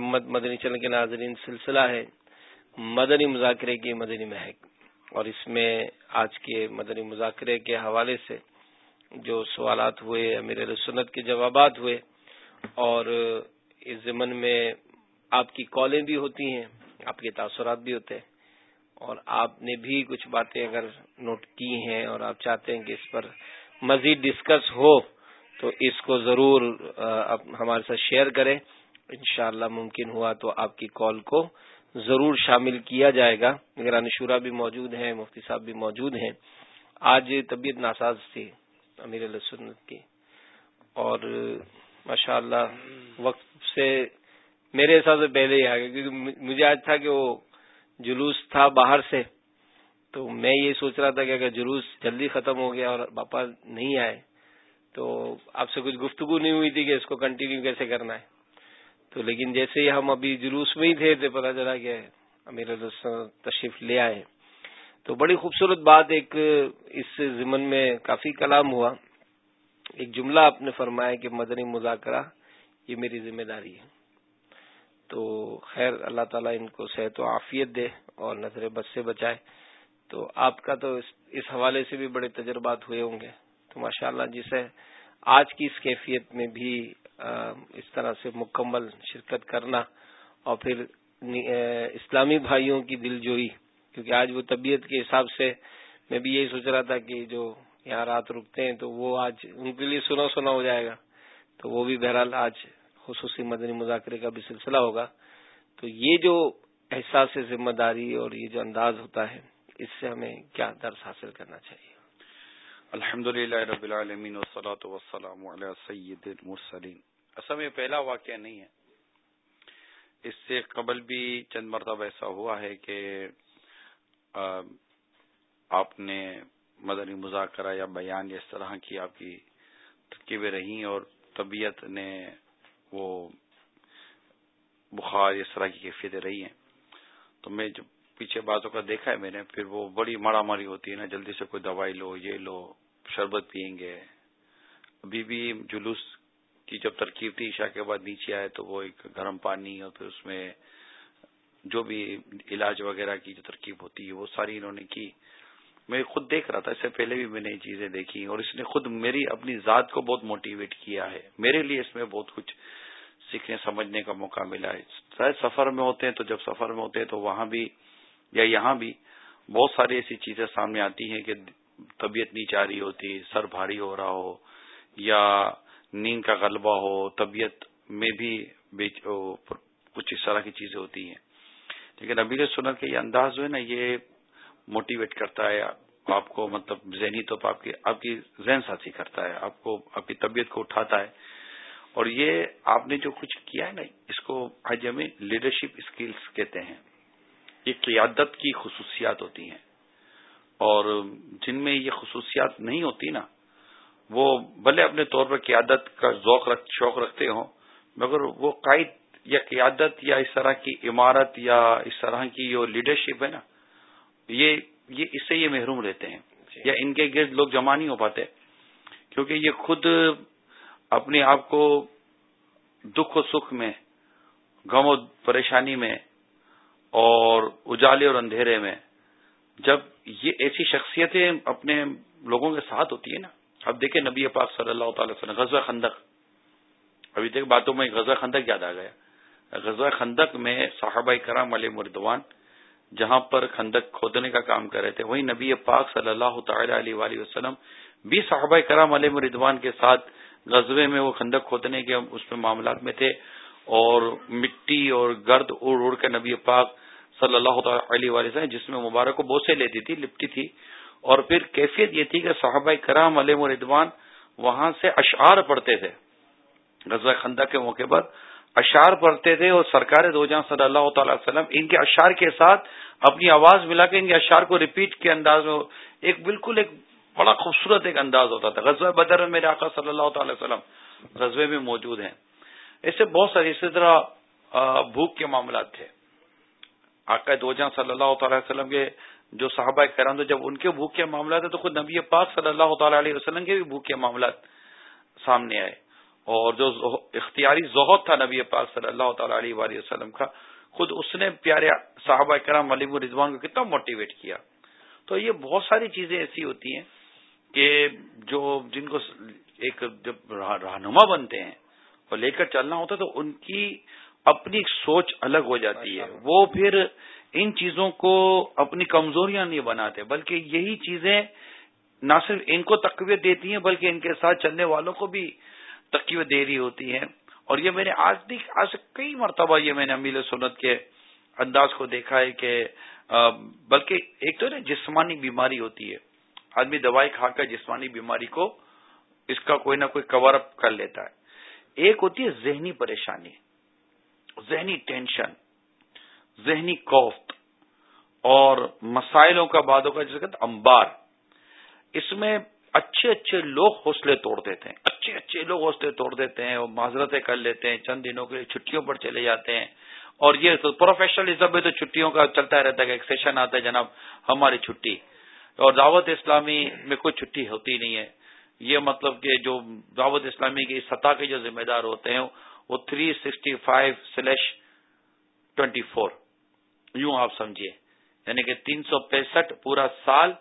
محمد مدنی چل کے ناظرین، سلسلہ ہے مدنی مذاکرے کی مدنی مہک۔ اور اس میں آج کے مدنی مذاکرے کے حوالے سے جو سوالات ہوئے، امیر سنت کے جوابات ہوئے، اور اس ضمن میں آپ کی کالیں بھی ہوتی ہیں، آپ کے تاثرات بھی ہوتے ہیں۔ اور آپ نے بھی کچھ باتیں اگر نوٹ کی ہیں اور آپ چاہتے ہیں کہ اس پر مزید ڈسکس ہو، تو اس کو ضرور ہمارے ساتھ شیئر کریں۔ انشاءاللہ ممکن ہوا تو آپ کی کال کو ضرور شامل کیا جائے گا۔ نگران شورا بھی موجود ہیں مفتی صاحب بھی موجود ہیں۔ آج طبیعت ناساز تھی امیر سنت کی۔ اور ماشاء اللہ وقت سے میرے حساب سے پہلے ہی آ گیا، کیونکہ مجھے آج تھا کہ وہ جلوس تھا باہر سے۔ تو میں یہ سوچ رہا تھا کہ اگر جلوس جلدی ختم ہو گیا اور پاپا نہیں آئے، تو آپ سے کچھ گفتگو نہیں ہوئی تھی کہ اس کو کنٹینیو کیسے کرنا ہے۔ تو لیکن جیسے ہی ہم ابھی جلوس میں ہی تھے تو پتا چلا کہ امیر تشریف لے آئے تو بڑی خوبصورت بات ایک اس ضمن میں کافی کلام ہوا۔ ایک جملہ آپ نے فرمایا کہ مدنی مذاکرہ یہ میری ذمہ داری ہے۔ تو خیر، اللہ تعالیٰ ان کو صحت و عافیت دے اور نظر بد سے بچائے۔ تو آپ کا تو اس حوالے سے بھی بڑے تجربات ہوئے ہوں گے۔ تو ماشاء اللہ جسے آج کی اس کیفیت میں بھی اس طرح سے مکمل شرکت کرنا اور پھر اسلامی بھائیوں کی دل جوئی، کیونکہ آج وہ طبیعت کے حساب سے میں بھی یہی سوچ رہا تھا کہ جو یہاں رات رکتے ہیں تو وہ آج ان کے لیے سنا سنا ہو جائے گا۔ تو وہ بھی بہرحال آج خصوصی مدنی مذاکرے کا بھی سلسلہ ہوگا۔ تو یہ جو احساس ذمہ داری اور یہ جو انداز ہوتا ہے، اس سے ہمیں کیا درس حاصل کرنا چاہیے؟ الحمد للہ رب العالمین وسلاۃ وسلم سید المرسلین۔ اصل میں پہلا واقعہ نہیں ہے۔ اس سے قبل بھی چند مرتبہ ایسا ہوا ہے کہ آپ نے مدنی مذاکرہ یا بیان اس طرح کی آپ کی ترکیبیں رہی اور طبیعت نے وہ بخار اس طرح کی کیفیتیں رہی ہیں۔ تو میں جب پیچھے باتوں کا دیکھا ہے میں نے، پھر وہ بڑی مارا ماری ہوتی ہے نا، جلدی سے کوئی دوائی لو، یہ لو، شربت پئیں گے۔ ابھی بھی جلوس کی جب ترکیب تھی، عشاء کے بعد نیچے آئے تو وہ ایک گرم پانی اور پھر اس میں جو بھی علاج وغیرہ کی جو ترکیب ہوتی ہے، وہ ساری انہوں نے کی۔ میں خود دیکھ رہا تھا، اس سے پہلے بھی میں نے یہ چیزیں دیکھی اور اس نے خود میری اپنی ذات کو بہت موٹیویٹ کیا ہے۔ میرے لیے اس میں بہت کچھ سیکھنے، سمجھنے کا موقع ملا ہے۔ شاید سفر میں ہوتے ہیں تو جب سفر میں ہوتے ہیں تو وہاں بھی یا یہاں بھی بہت ساری ایسی چیزیں سامنے آتی ہیں کہ طبیعت نیچے آ رہی ہوتی، سر بھاری ہو رہا ہو یا نیند کا غلبہ ہو، طبیعت میں بھی کچھ اس طرح کی چیزیں ہوتی ہیں۔ لیکن ابھی سنر کے یہ انداز جو ہے نا، یہ موٹیویٹ کرتا ہے، آپ کو مطلب ذہنی طور پر آپ کی آپ کی ذہن سازی کرتا ہے، آپ کو آپ کی طبیعت کو اٹھاتا ہے۔ اور یہ آپ نے جو کچھ کیا ہے نا، اس کو آج ہمیں لیڈرشپ اسکلس کہتے ہیں۔ یہ قیادت کی خصوصیات ہوتی ہیں۔ اور جن میں یہ خصوصیات نہیں ہوتی نا وہ بھلے اپنے طور پر قیادت کا ذوق رکھ شوق رکھتے ہوں مگر وہ قائد یا قیادت یا اس طرح کی عمارت یا اس طرح کی جو لیڈرشپ ہے نا یہ یہ اس سے یہ محروم رہتے ہیں جی۔ یا ان کے گرد لوگ جمع نہیں ہو پاتے کیونکہ یہ خود اپنے آپ کو دکھ و سکھ میں غم و پریشانی میں اور اجالے اور اندھیرے میں جب یہ ایسی شخصیتیں اپنے لوگوں کے ساتھ ہوتی ہیں نا اب دیکھیں نبی پاک صلی اللہ تعالی وسلم، غزوہ خندق۔ ابھی دیکھ باتوں میں غزوہ خندق یاد آ گیا۔ غزوہ خندق میں صحابہ کرام علیہ مردوان، جہاں پر خندق کھودنے کا کام کر رہے تھے، وہیں نبی پاک صلی اللہ تعالی علیہ وآلہ وسلم بھی صحابہ کرام علیہ مردوان کے ساتھ غزوے میں وہ خندق کھودنے کے اس میں معاملات میں تھے۔ اور مٹی اور گرد اڑ اڑ کے نبی پاک صلی اللہ تعالی علیہ وسلم، جس میں مبارک کو بوسے لیتی تھی، لپٹی تھی۔ اور پھر کیفیت یہ تھی کہ صحابہ کرام علیہ ردوان وہاں سے اشعار پڑھتے تھے۔ غزہ خندہ کے موقع پر اشعار پڑھتے تھے اور سرکار دو جہاں صلی اللہ تعالی وسلم ان کے اشعار کے ساتھ اپنی آواز ملا کے ان کے اشعار کو ریپیٹ کے انداز میں ایک بالکل ایک بڑا خوبصورت ایک انداز ہوتا تھا۔ غزوہ بدر میں میرے آقا صلی اللہ تعالی وسلم غزوے میں موجود ہیں۔ ایسے بہت سارے اسی طرح بھوک کے معاملات تھے۔ آقا دو جہاں صلی اللہ تعالی وسلم کے جو صحابہ کرام تھے جب ان کے بھوک کے معاملات ہیں تو خود نبی پاک صلی اللہ تعالی علیہ وسلم کے بھی بھوک کے معاملات سامنے آئے۔ اور جو اختیاری ظہد تھا نبی پاک صلی اللہ تعالی علیہ وآلہ وسلم کا خود اس نے پیارے صحابہ کرام علیم رضوان کو کتنا موٹیویٹ کیا۔ تو یہ بہت ساری چیزیں ایسی ہوتی ہیں کہ جو جن کو ایک جب رہنما بنتے ہیں اور لے کر چلنا ہوتا ہے تو ان کی اپنی سوچ الگ ہو جاتی ہے۔ وہ پھر ان چیزوں کو اپنی کمزوریاں نہیں بناتے، بلکہ یہی چیزیں نہ صرف ان کو تقویت دیتی ہیں، بلکہ ان کے ساتھ چلنے والوں کو بھی تقویت دے رہی ہوتی ہیں۔ اور یہ میں نے آج بھی، آج کئی مرتبہ یہ میں نے امیل سنت کے انداز کو دیکھا ہے کہ بلکہ ایک تو نا جسمانی بیماری ہوتی ہے۔ آدمی دوائی کھا کر جسمانی بیماری کو اس کا کوئی نہ کوئی کور اپ کر لیتا ہے۔ ایک ہوتی ہے ذہنی پریشانی، ذہنی ٹینشن ذہنی کوفت اور مسائلوں کا بادوں کا جیسے کہتے امبار اس میں اچھے اچھے لوگ حوصلے توڑ دیتے ہیں۔ اچھے اچھے لوگ حوصلے توڑ دیتے ہیں اور معذرتیں کر لیتے ہیں۔ چند دنوں کے لیے چھٹیوں پر چلے جاتے ہیں۔ اور یہ تو پروفیشنلزم میں تو چھٹیوں کا چلتا رہتا ہے کہ ایک سیشن آتا ہے جناب، ہماری چھٹی۔ اور دعوت اسلامی میں کوئی چھٹی ہوتی نہیں ہے۔ یہ مطلب کہ جو دعوت اسلامی کی سطح کے جو ذمہ دار ہوتے ہیں، وہ three sixty five slash twenty four یوں آپ سمجھیے۔ یعنی کہ تین سو پینسٹھ پورا سال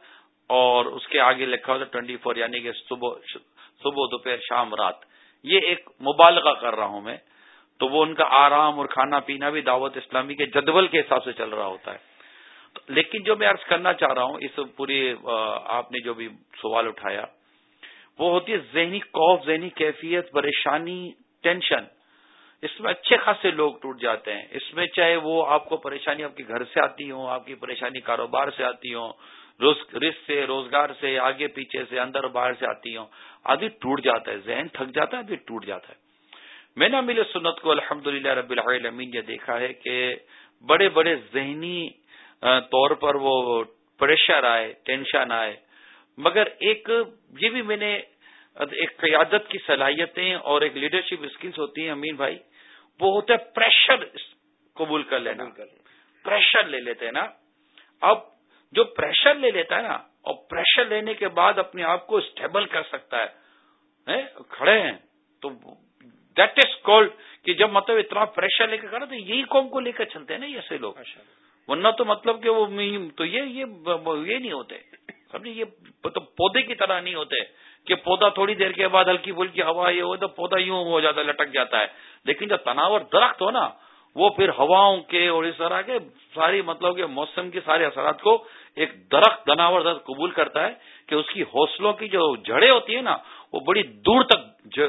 اور اس کے آگے لکھا ہوتا ٹوینٹی فور یعنی کہ صبح صبح دوپہر، شام، رات۔ یہ ایک مبالغہ کر رہا ہوں میں۔ تو وہ ان کا آرام اور کھانا پینا بھی دعوت اسلامی کے جدول کے حساب سے چل رہا ہوتا ہے۔ لیکن جو میں عرض کرنا چاہ رہا ہوں، اس پوری آپ نے جو بھی سوال اٹھایا، وہ ہوتی ہے ذہنی خوف ذہنی کیفیت، پریشانی، ٹینشن۔ اس میں اچھے خاصے لوگ ٹوٹ جاتے ہیں۔ اس میں چاہے وہ آپ کو پریشانی آپ کے گھر سے آتی ہوں، آپ کی پریشانی کاروبار سے آتی ہوں رسک سے، روزگار سے، آگے پیچھے سے، اندر باہر سے آتی ہوں آدمی ٹوٹ جاتا ہے، ذہن تھک جاتا ہے ابھی ٹوٹ جاتا ہے۔ میں نے مل سنت کو الحمد للہ رب العالمین یہ دیکھا ہے کہ بڑے بڑے ذہنی طور پر وہ پریشر آئے، ٹینشن آئے۔ مگر ایک یہ بھی میں نے ایک قیادت کی صلاحیتیں اور ایک لیڈرشپ اسکلس ہوتی ہیں امین بھائی وہ ہوتا ہے پریشر قبول کر لینا۔ پریشر لے لیتے ہیں نا۔ اب جو پریشر لے لیتا ہے نا اور پریشر لینے کے بعد اپنے آپ کو اسٹیبل کر سکتا ہے۔ کھڑے ہیں۔ تو دیٹ از کولڈ کہ جب مطلب اتنا پریشر لے کے کرا تو یہی قوم کو لے کر چلتے ہیں نا ایسے لوگ۔ ورنہ تو مطلب کہ وہ تو یہ یہ نہیں ہوتے۔ سمجھے، یہ تو پودے کی طرح نہیں ہوتے۔ کہ پودا تھوڑی دیر کے بعد ہلکی پھلکی ہوا یہ ہو تو پودا یوں ہو جاتا ہے لٹک جاتا ہے۔ لیکن جو تناور درخت ہو نا، وہ پھر ہواؤں کے اور اس طرح کے ساری مطلب کہ موسم کے سارے اثرات کو ایک درخت تناور درخت قبول کرتا ہے کہ اس کی حوصلوں کی جو جڑیں ہوتی ہیں نا، وہ بڑی دور تک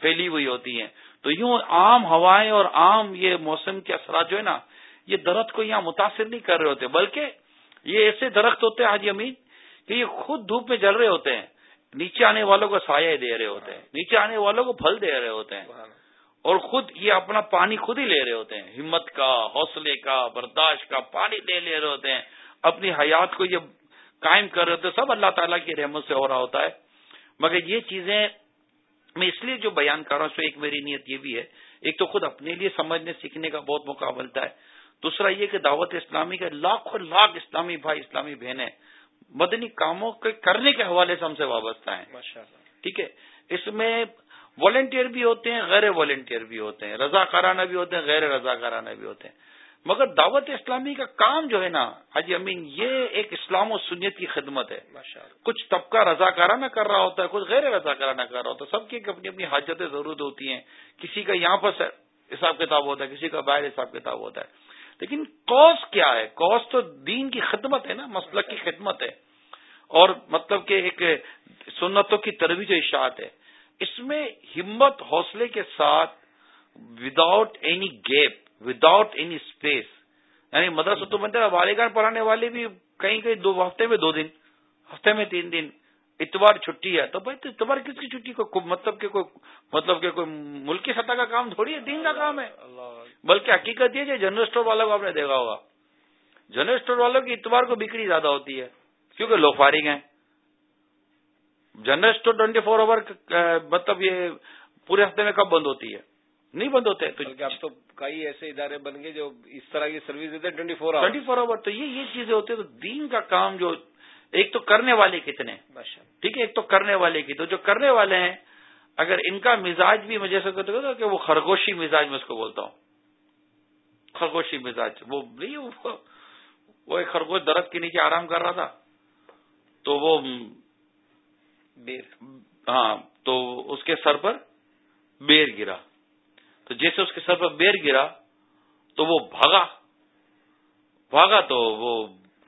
پھیلی ہوئی ہوتی ہیں۔ تو یوں عام ہوائیں اور عام یہ موسم کے اثرات جو ہے نا، یہ درخت کو یہاں متاثر نہیں کر رہے ہوتے، بلکہ یہ ایسے درخت ہوتے ہیں، حاجی امین کہ یہ خود دھوپ میں جل رہے ہوتے ہیں۔ نیچے آنے والوں کو سایہ دے رہے ہوتے ہیں۔ نیچے آنے والوں کو پھل دے رہے ہوتے ہیں۔ اور خود یہ اپنا پانی خود ہی لے رہے ہوتے ہیں۔ ہمت کا، حوصلے کا، برداشت کا، پانی لے لے رہے ہوتے ہیں۔ اپنی حیات کو یہ قائم کر رہے ہوتے ہیں، سب اللہ تعالیٰ کی رحمت سے ہو رہا ہوتا ہے۔ مگر یہ چیزیں میں اس لیے جو بیان کر رہا ہوں ایک میری نیت یہ بھی ہے۔ ایک تو خود اپنے لیے سمجھنے، سیکھنے کا بہت موقع ملتا ہے۔ دوسرا یہ کہ دعوت اسلامی کا لاکھوں لاکھ اسلامی بھائی، اسلامی بہنیں مدنی کاموں کے کرنے کے حوالے سے ہم سے وابستہ ہیں۔ ٹھیک ہے؟ اس میں والنٹیئر بھی ہوتے ہیں غیر والنٹیئر بھی ہوتے ہیں۔ رضا کارانہ بھی ہوتے ہیں غیر رضا کارانہ بھی ہوتے ہیں۔ مگر دعوت اسلامی کا کام جو ہے نا حجی امین یہ ایک اسلام و سنت کی خدمت ہے۔ کچھ طبقہ رضا کارانہ کر رہا ہوتا ہے کچھ غیر رضا کارانہ کر رہا ہوتا ہے۔ سب کی اپنی اپنی حاجتیں ضرورت ہوتی ہیں۔ کسی کا یہاں پر حساب کتاب ہوتا ہے کسی کا باہر حساب کتاب ہوتا ہے۔ لیکن کوس کیا ہے؟ کوس تو دین کی خدمت ہے نا، مسلک کی خدمت ہے۔ اور مطلب کہ ایک سنتوں کی ترویج اشاعت ہے۔ اس میں ہمت، حوصلے کے ساتھ without any gap without any space یعنی مدرسہ تو بنتے والدین پڑھانے والے بھی کہیں کہیں دو، ہفتے میں دو دن، ہفتے میں تین دن۔ اتوار چھٹی ہے، تو بھائی اتوار کس کی چھٹی؟ کو مطلب کہ کوئی مطلب کہ کوئی ملکی سطح کا کام تھوڑی ہے، دین کا کام ہے۔ بلکہ حقیقت یہ جنرل اسٹور والوں کو آپ نے دیکھا ہوگا۔ جنرل اسٹور والوں کی اتوار کو بکری زیادہ ہوتی ہے کیونکہ لوگ فارغ ہیں۔ General store twenty four hour مطلب یہ پورے ہفتے میں کب بند ہوتی ہے؟ نہیں بند ہوتے تو اب تو کئی ایسے ادارے بن گئے جو اس طرح کی سروس دیتے twenty four hour. Twenty four hour تو یہ یہ چیزیں ہوتی ہیں تو دین کا کام جو ایک تو کرنے والے کتنے ٹھیک ہے ایک تو کرنے والے کی۔ تو جو کرنے والے ہیں اگر ان کا مزاج بھی مجھے سے کہ وہ خرگوشی مزاج میں اس کو بولتا ہوں۔ خرگوشی مزاج وہ نہیں وہ ایک خرگوش درخت کے نیچے آرام کر رہا تھا۔ تو وہ ہاں تو اس کے سر پر بیر گرا۔ تو جیسے اس کے سر پر بیر گرا تو وہ بھاگا۔ بھاگا تو وہ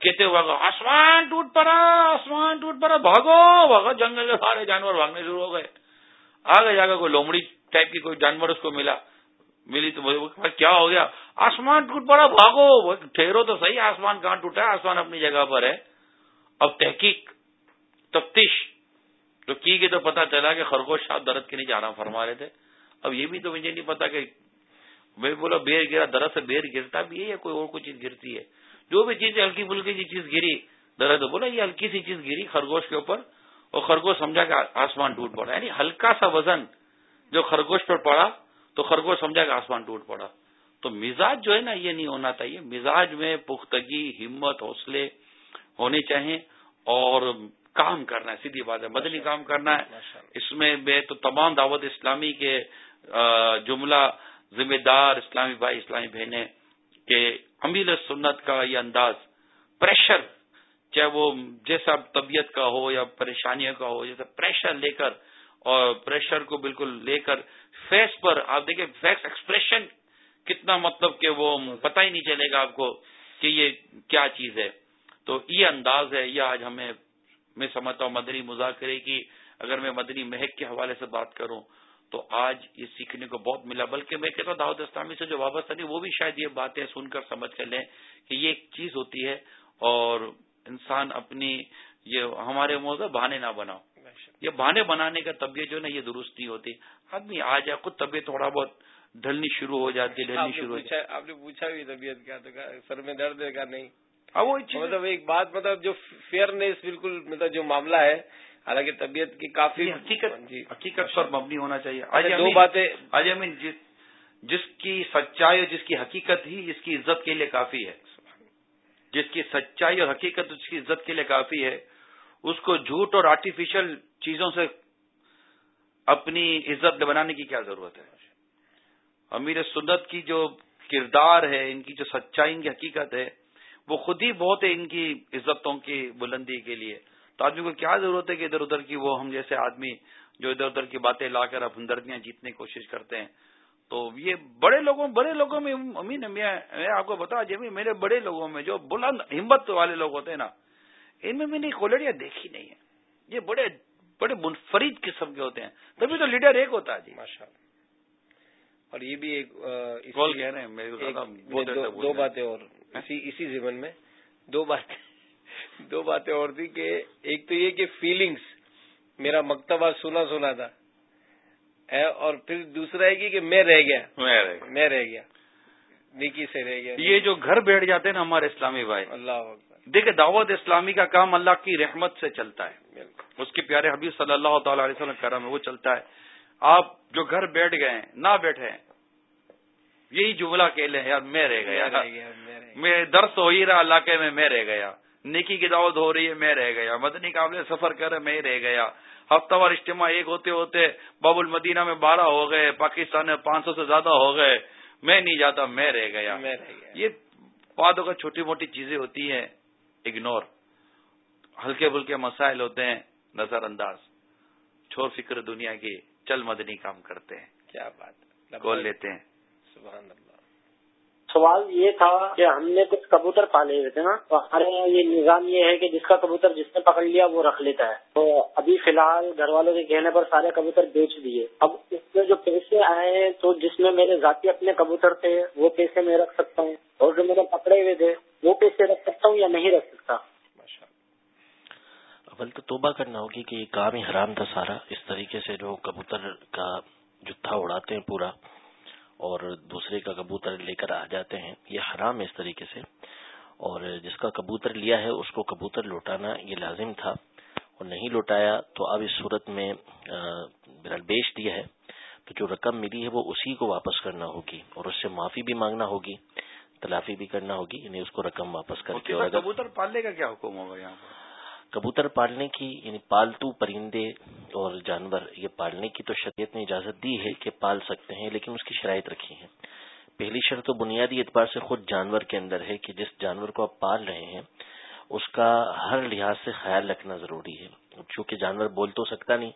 کہتے بھاگا آسمان ٹوٹ پڑا آسمان ٹوٹ پڑا بھاگو بھاگا جنگل کے سارے جانور بھاگنے شروع ہو گئے۔ آگے جا کر کوئی لومڑی ٹائپ کی کوئی جانور اس کو ملا۔ ملی تو کیا ہو گیا؟ آسمان ٹوٹ پڑا، بھاگو ٹھہرو تو صحیح، آسمان کہاں ٹوٹا ہے؟ آسمان اپنی جگہ پر ہے۔ اب تحقیق، تفتیش تو کی گئی تو پتا چلا کہ خرگوش صاحب درد کے نیچے آرام فرما رہے تھے۔ اب یہ بھی تو مجھے نہیں پتا کہ میں بولا بیر گرا، درد سے بیر گرتا بھی ہے یا کوئی اور کوئی چیز گرتی ہے؟ جو بھی چیز ہلکی پھلکی سی چیز گری، درد بولا یہ ہلکی سی چیز گری خرگوش کے اوپر اور خرگوش سمجھا کہ آسمان ٹوٹ پڑا یعنی ہلکا سا وزن جو خرگوش پر پڑا تو خرگوش سمجھا کہ آسمان ٹوٹ پڑا۔ تو مزاج جو ہے نا یہ نہیں ہونا چاہیے۔ مزاج میں پختگی ہمت حوصلے ہونے چاہیے اور کام کرنا ہے سیدھی بات ہے۔ مدنی کام کرنا ہے۔ اس میں میں تو تمام دعوت اسلامی کے جملہ ذمہ دار اسلامی بھائی اسلامی بہنیں کہ امیر سنت کا یہ انداز پریشر چاہے وہ جیسا طبیعت کا ہو یا پریشانیوں کا ہو جیسے پریشر لے کر اور پریشر کو بالکل لے کر فیس پر، آپ دیکھیں فیس ایکسپریشن کتنا مطلب کہ وہ پتہ ہی نہیں چلے گا آپ کو کہ یہ کیا چیز ہے۔ تو یہ انداز ہے، یہ آج ہمیں، میں سمجھتا ہوں مدنی مذاکرے کی، اگر میں مدنی مہک کے حوالے سے بات کروں تو آج یہ سیکھنے کو بہت ملا، بلکہ میں کہتا ہوں دعوت اسلامی سے جو وابستہ نہیں وہ بھی شاید یہ باتیں سن کر سمجھ کر لیں کہ یہ ایک چیز ہوتی ہے اور انسان اپنی یہ ہمارے موضوع بہانے نہ بناؤ۔ یہ بہانے بنانے کا طبیعت جو ہے نا یہ درست نہیں ہوتی۔ آدمی آ جائے خود طبیعت تھوڑا بہت ڈھلنی شروع ہو جاتی ہے ڈھلنی شروع ہو جاتی آپ نے پوچھا بھی طبیعت کیا تو سر میں درد ہے کا نہیں۔ ہاں، مطلب ایک بات مطلب جو فیئرنیس بالکل مطلب جو معاملہ ہے حالانکہ طبیعت کی کافی حقیقت جی۔ حقیقت پر مبنی ہونا چاہیے۔ اچھا، دو باتیں۔ آج امین جس کی سچائی اور جس کی حقیقت ہی اس کی عزت کے لیے کافی ہے۔ جس کی سچائی اور حقیقت اس کی عزت کے لیے کافی ہے اس کو جھوٹ اور آرٹیفیشل چیزوں سے اپنی عزت بنانے کی کیا ضرورت ہے؟ امیر سنت کی جو کردار ہے، ان کی جو سچائی، ان کی حقیقت ہے، وہ خود ہی بہت ہے ان کی عزتوں کی بلندی کے لیے۔ تو آدمی کو کیا ضرورت ہے کہ ادھر ادھر کی وہ ہم جیسے آدمی جو ادھر ادھر کی باتیں لا کر اب ہمدردیاں جیتنے کی کوشش کرتے ہیں۔ تو یہ بڑے لوگوں بڑے لوگوں میں امین، میں آپ کو بتا جی میرے بڑے لوگوں میں جو بلند ہمت والے لوگ ہوتے ہیں نا ان میں میں نے کولیڈیاں دیکھی نہیں ہے یہ بڑے بڑے منفرد قسم کے ہوتے ہیں۔ تبھی تو لیڈر ایک ہوتا ہے جی۔ ماشاء اور یہ بھی ایک دو باتیں اور اسی زمن میں دو باتیں دو باتیں اور تھی کہ ایک تو یہ کہ فیلنگز میرا مکتبہ سنا سنا تھا۔ اور پھر دوسرا ہے کہ میں رہ گیا۔ میں رہ گیا۔ نیکی سے رہ گیا۔ یہ جو گھر بیٹھ جاتے ہیں نا ہمارے اسلامی بھائی۔ اللہ دیکھیں دعوت اسلامی کا کام اللہ کی رحمت سے چلتا ہے۔ اس کے پیارے حبیب صلی اللہ تعالی علیہ وسلم کرم ہے وہ چلتا ہے۔ آپ جو گھر بیٹھ گئے نہ بیٹھے یہی جملہ کہ لیں یار میں رہ گیا۔ میں درس ہو ہی رہا علاقے میں میں رہ گیا۔ نیکی کی دعوت ہو رہی ہے میں رہ گیا۔ مدنی قابل سفر کر میں رہ گیا۔ ہفتہ وار اجتماع ایک ہوتے ہوتے باب المدینہ میں بارہ ہو گئے پاکستان میں پانچ سو سے زیادہ ہو گئے۔ میں نہیں جاتا میں رہ گیا۔ یہ باتوں کا چھوٹی موٹی چیزیں ہوتی ہیں۔ اگنور ہلکے پھلکے مسائل ہوتے ہیں نظر انداز چھوڑ فکر دنیا کی چل مدنی کام کرتے ہیں۔ کیا بات کال لیتے ہیں۔ سبحان اللہ۔ سوال یہ تھا کہ ہم نے کچھ کبوتر پالے ہوئے تھے نا تو ہمارے یہاں یہ نظام یہ ہے کہ جس کا کبوتر جس نے پکڑ لیا وہ رکھ لیتا ہے۔ تو ابھی فی الحال گھر والوں کے کہنے پر سارے کبوتر بیچ دیے۔ اب اس میں جو پیسے آئے ہیں تو جس میں میرے ذاتی اپنے کبوتر تھے وہ پیسے میں رکھ سکتا ہوں۔ اور جو میرے پکڑے ہوئے تھے وہ پیسے رکھ سکتا ہوں یا نہیں رکھ اول تو توبہ کرنا ہوگی کہ یہ کام ہی حرام تھا سارا۔ اس طریقے سے جو کبوتر کا جتھا اڑاتے ہیں پورا اور دوسرے کا کبوتر لے کر آ جاتے ہیں یہ حرام ہے اس طریقے سے۔ اور جس کا کبوتر لیا ہے اس کو کبوتر لوٹانا یہ لازم تھا۔ اور نہیں لوٹایا تو اب اس صورت میں بیچ دیا ہے۔ تو جو رقم ملی ہے وہ اسی کو واپس کرنا ہوگی اور اس سے معافی بھی مانگنا ہوگی تلافی بھی کرنا ہوگی یعنی اس کو رقم واپس کر کے۔ کبوتر پالنے کا کیا حکم ہوگا یہاں پر؟ کبوتر پالنے کی یعنی پالتو پرندے اور جانور، یہ پالنے کی تو شریعت نے اجازت دی ہے کہ پال سکتے ہیں، لیکن اس کی شرائط رکھی ہے پہلی شرط تو بنیادی اعتبار سے خود جانور کے اندر ہے کہ جس جانور کو آپ پال رہے ہیں، اس کا ہر لحاظ سے خیال رکھنا ضروری ہے۔ چونکہ جانور بول تو سکتا نہیں،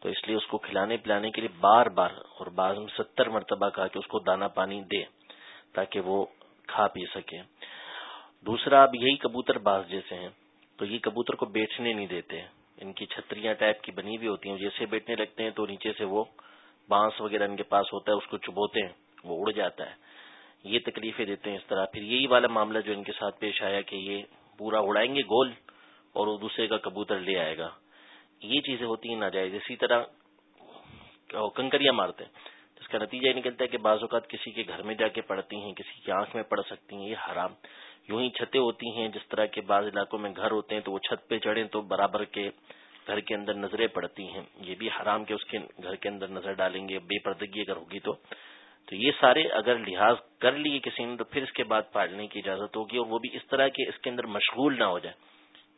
تو اس لیے اس کو کھلانے پلانے کے لیے بار بار اور بعض میں ستر مرتبہ کہا کہ اس کو دانا پانی دے تاکہ وہ کھا پی سکے۔ دوسرا اب یہی کبوتر باز جیسے ہیں تو یہ کبوتر کو بیٹھنے نہیں دیتے ان کی چھتریاں ٹائپ کی بنی ہوئی ہوتی ہیں جیسے بیٹھنے لگتے ہیں تو نیچے سے وہ بانس وغیرہ ان کے پاس ہوتا ہے، اس کو چبوتے ہیں، وہ اڑ جاتا ہے۔ یہ تکلیفیں دیتے ہیں اس طرح۔ پھر یہی والا معاملہ جو ان کے ساتھ پیش آیا کہ یہ پورا اڑائیں گے گول اور وہ دوسرے کا کبوتر لے آئے گا۔ یہ چیزیں ہوتی ہیں ناجائز۔ اسی طرح کنکریاں مارتے ہیں۔ جس کا نتیجہ یہ نکلتا ہے کہ بعض اوقات کسی کے گھر میں جا کے پڑتی ہیں، کسی کی آنکھ میں پڑ سکتی ہیں، یہ حرام۔ یوں ہی چھتیں ہوتی ہیں، جس طرح کے بعض علاقوں میں گھر ہوتے ہیں تو وہ چھت پہ چڑھیں تو برابر کے گھر کے اندر نظریں پڑتی ہیں۔ یہ بھی حرام کے اس کے گھر کے اندر نظر ڈالیں گے، بے پردگی اگر ہوگی تو۔ تو یہ سارے اگر لحاظ کر لیے کسی نے تو پھر اس کے بعد پالنے کی اجازت ہوگی اور وہ بھی اس طرح کے اس کے اندر مشغول نہ ہو جائے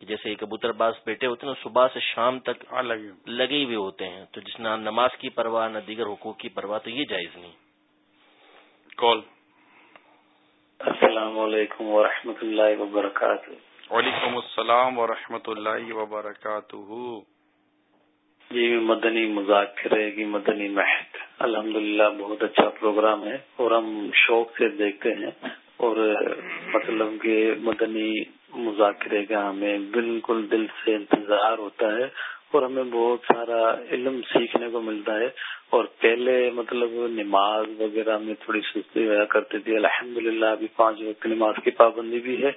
جیسے کبوتر باز بیٹے ہوتے ہیں صبح سے شام تک لگے ہوئے ہوتے ہیں۔ تو جس نہ نماز کی پرواہ، نہ دیگر حقوق کی پرواہ تو یہ جائز نہیں۔ کال۔ السلام علیکم ورحمۃ اللہ وبرکاتہ۔ وعلیکم السلام ورحمۃ اللہ وبرکاتہ۔ جی مدنی مذاکرے کی مدنی محت الحمد بہت اچھا پروگرام ہے اور ہم شوق سے دیکھتے ہیں اور مطلب کہ مدنی مذاکرے کا ہمیں بالکل دل سے انتظار ہوتا ہے۔ اور ہمیں بہت سارا علم سیکھنے کو ملتا ہے۔ اور پہلے مطلب نماز وغیرہ میں تھوڑی سستی ہوا کرتی تھی الحمد للہ ابھی پانچ وقت نماز کی پابندی بھی ہے۔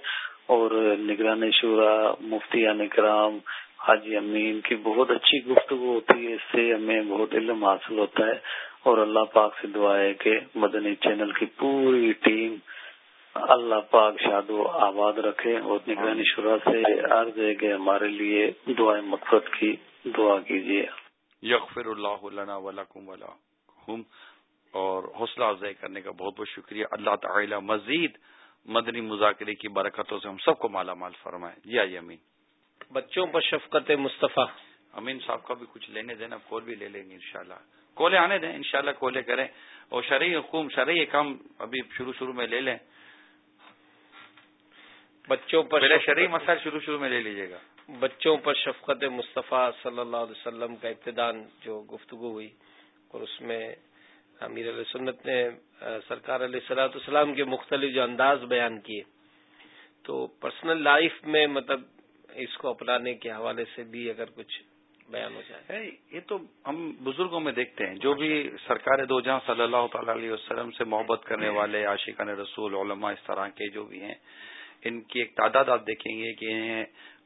اور نگران شورا، مفتی یعنی کرام، حاجی امین کی بہت اچھی گفتگو ہوتی ہے۔ اس سے ہمیں بہت علم حاصل ہوتا ہے۔ اور اللہ پاک سے دعا ہے کہ مدنی چینل کی پوری ٹیم اللہ پاک شاد و آباد رکھے۔ اور نگرانی شرح سے عرض ہے کہ ہمارے لیے دعائیں مقصد کی دعا کیجیے یغفر اللہ لنا ولکم ولکم۔ اور حوصلہ افزائی کرنے کا بہت بہت شکریہ۔ اللہ تعالی مزید مدنی مذاکرے کی برکتوں سے ہم سب کو مالا مال فرمائے۔ جی آئیے امین۔ بچوں پر شفقت مصطفیٰ۔ امین صاحب کا بھی کچھ لینے دینا کول بھی لے لیں گے انشاءاللہ۔ کولے آنے دیں انشاءاللہ کولے کریں۔ اور شرعی حکوم شرعی کام ابھی شروع شروع میں لے لیں۔ بچوں پر شرعی مسائل شروع شروع میں لے لیجیے گا۔ بچوں پر شفقت مصطفیٰ صلی اللہ علیہ وسلم کا ابتدان جو گفتگو ہوئی اور اس میں امیر علیہ سنت نے سرکار علیہ صلاحت السلام کے مختلف جو انداز بیان کیے۔ تو پرسنل لائف میں مطلب اس کو اپنانے کے حوالے سے بھی اگر کچھ بیان ہو جائے۔ یہ تو ہم بزرگوں میں دیکھتے ہیں، جو بھی سرکار دو جہاں صلی اللہ تعالی علیہ وسلم سے محبت کرنے والے، عاشقان رسول، علماء، اس طرح کے جو بھی ہیں، ان کی ایک تعداد آپ دیکھیں گے کہ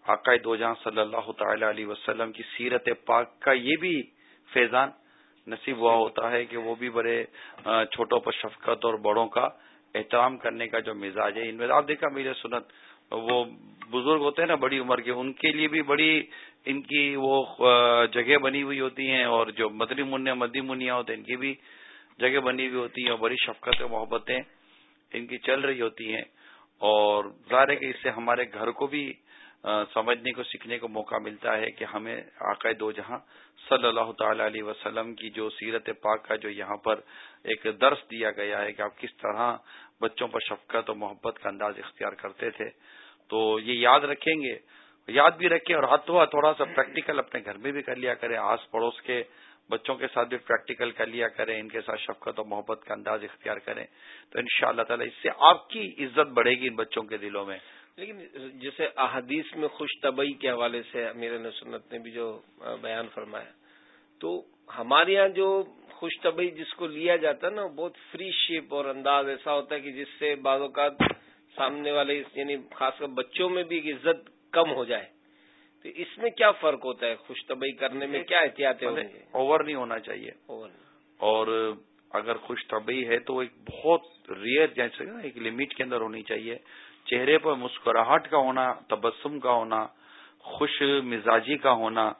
عقائد دو جہاں صلی اللہ تعالی علیہ وسلم کی سیرت پاک کا یہ بھی فیضان نصیب ہوا ہوتا ہے کہ وہ بھی بڑے چھوٹوں پر شفقت اور بڑوں کا احترام کرنے کا جو مزاج ہے، ان میں آپ دیکھا میرے سنت، وہ بزرگ ہوتے ہیں نا بڑی عمر کے، ان کے لیے بھی بڑی ان کی وہ جگہ بنی ہوئی ہوتی ہیں اور جو مدنی منیا مدی منیا ہوتے ہیں، ان کی بھی جگہ بنی ہوئی ہوتی ہیں اور بڑی شفقت محبتیں ان کی چل رہی ہوتی ہیں اور ظاہر ہے کہ اس سے ہمارے گھر کو بھی سمجھنے کو، سیکھنے کو موقع ملتا ہے کہ ہمیں عقائد دو جہاں صلی اللہ تعالی علیہ وسلم کی جو سیرت پاک کا جو یہاں پر ایک درس دیا گیا ہے کہ آپ کس طرح بچوں پر شفقت اور محبت کا انداز اختیار کرتے تھے۔ تو یہ یاد رکھیں گے۔ یاد بھی رکھیں اور ہاتھ ہوا تھوڑا سا پریکٹیکل اپنے گھر میں بھی کر لیا کریں۔ آس پڑوس کے بچوں کے ساتھ بھی پریکٹیکل کر لیا کریں۔ ان کے ساتھ شفقت اور محبت کا انداز اختیار کریں۔ تو ان شاء اللہ تعالی اس سے آپ کی عزت بڑھے گی ان بچوں کے دلوں میں۔ لیکن جیسے احادیث میں خوش طبعی کے حوالے سے امیر سنت نے بھی جو بیان فرمایا تو ہمارے یہاں جو خوش طبعی جس کو لیا جاتا ہے نا بہت فری شپ اور انداز ایسا ہوتا ہے کہ جس سے بعض اوقات سامنے والے یعنی خاص کر بچوں میں بھی عزت کم ہو جائے۔ تو اس میں کیا فرق ہوتا ہے؟ خوش طبعی کرنے میں کیا احتیاط اوور نہیں ہونا چاہیے۔ اور اگر خوش طبعی ہے تو ایک بہت ریئر جیسے ایک لمٹ کے اندر ہونی چاہیے۔ چہرے پر مسکراہٹ کا ہونا تبسم کا ہونا خوش مزاجی کا ہونا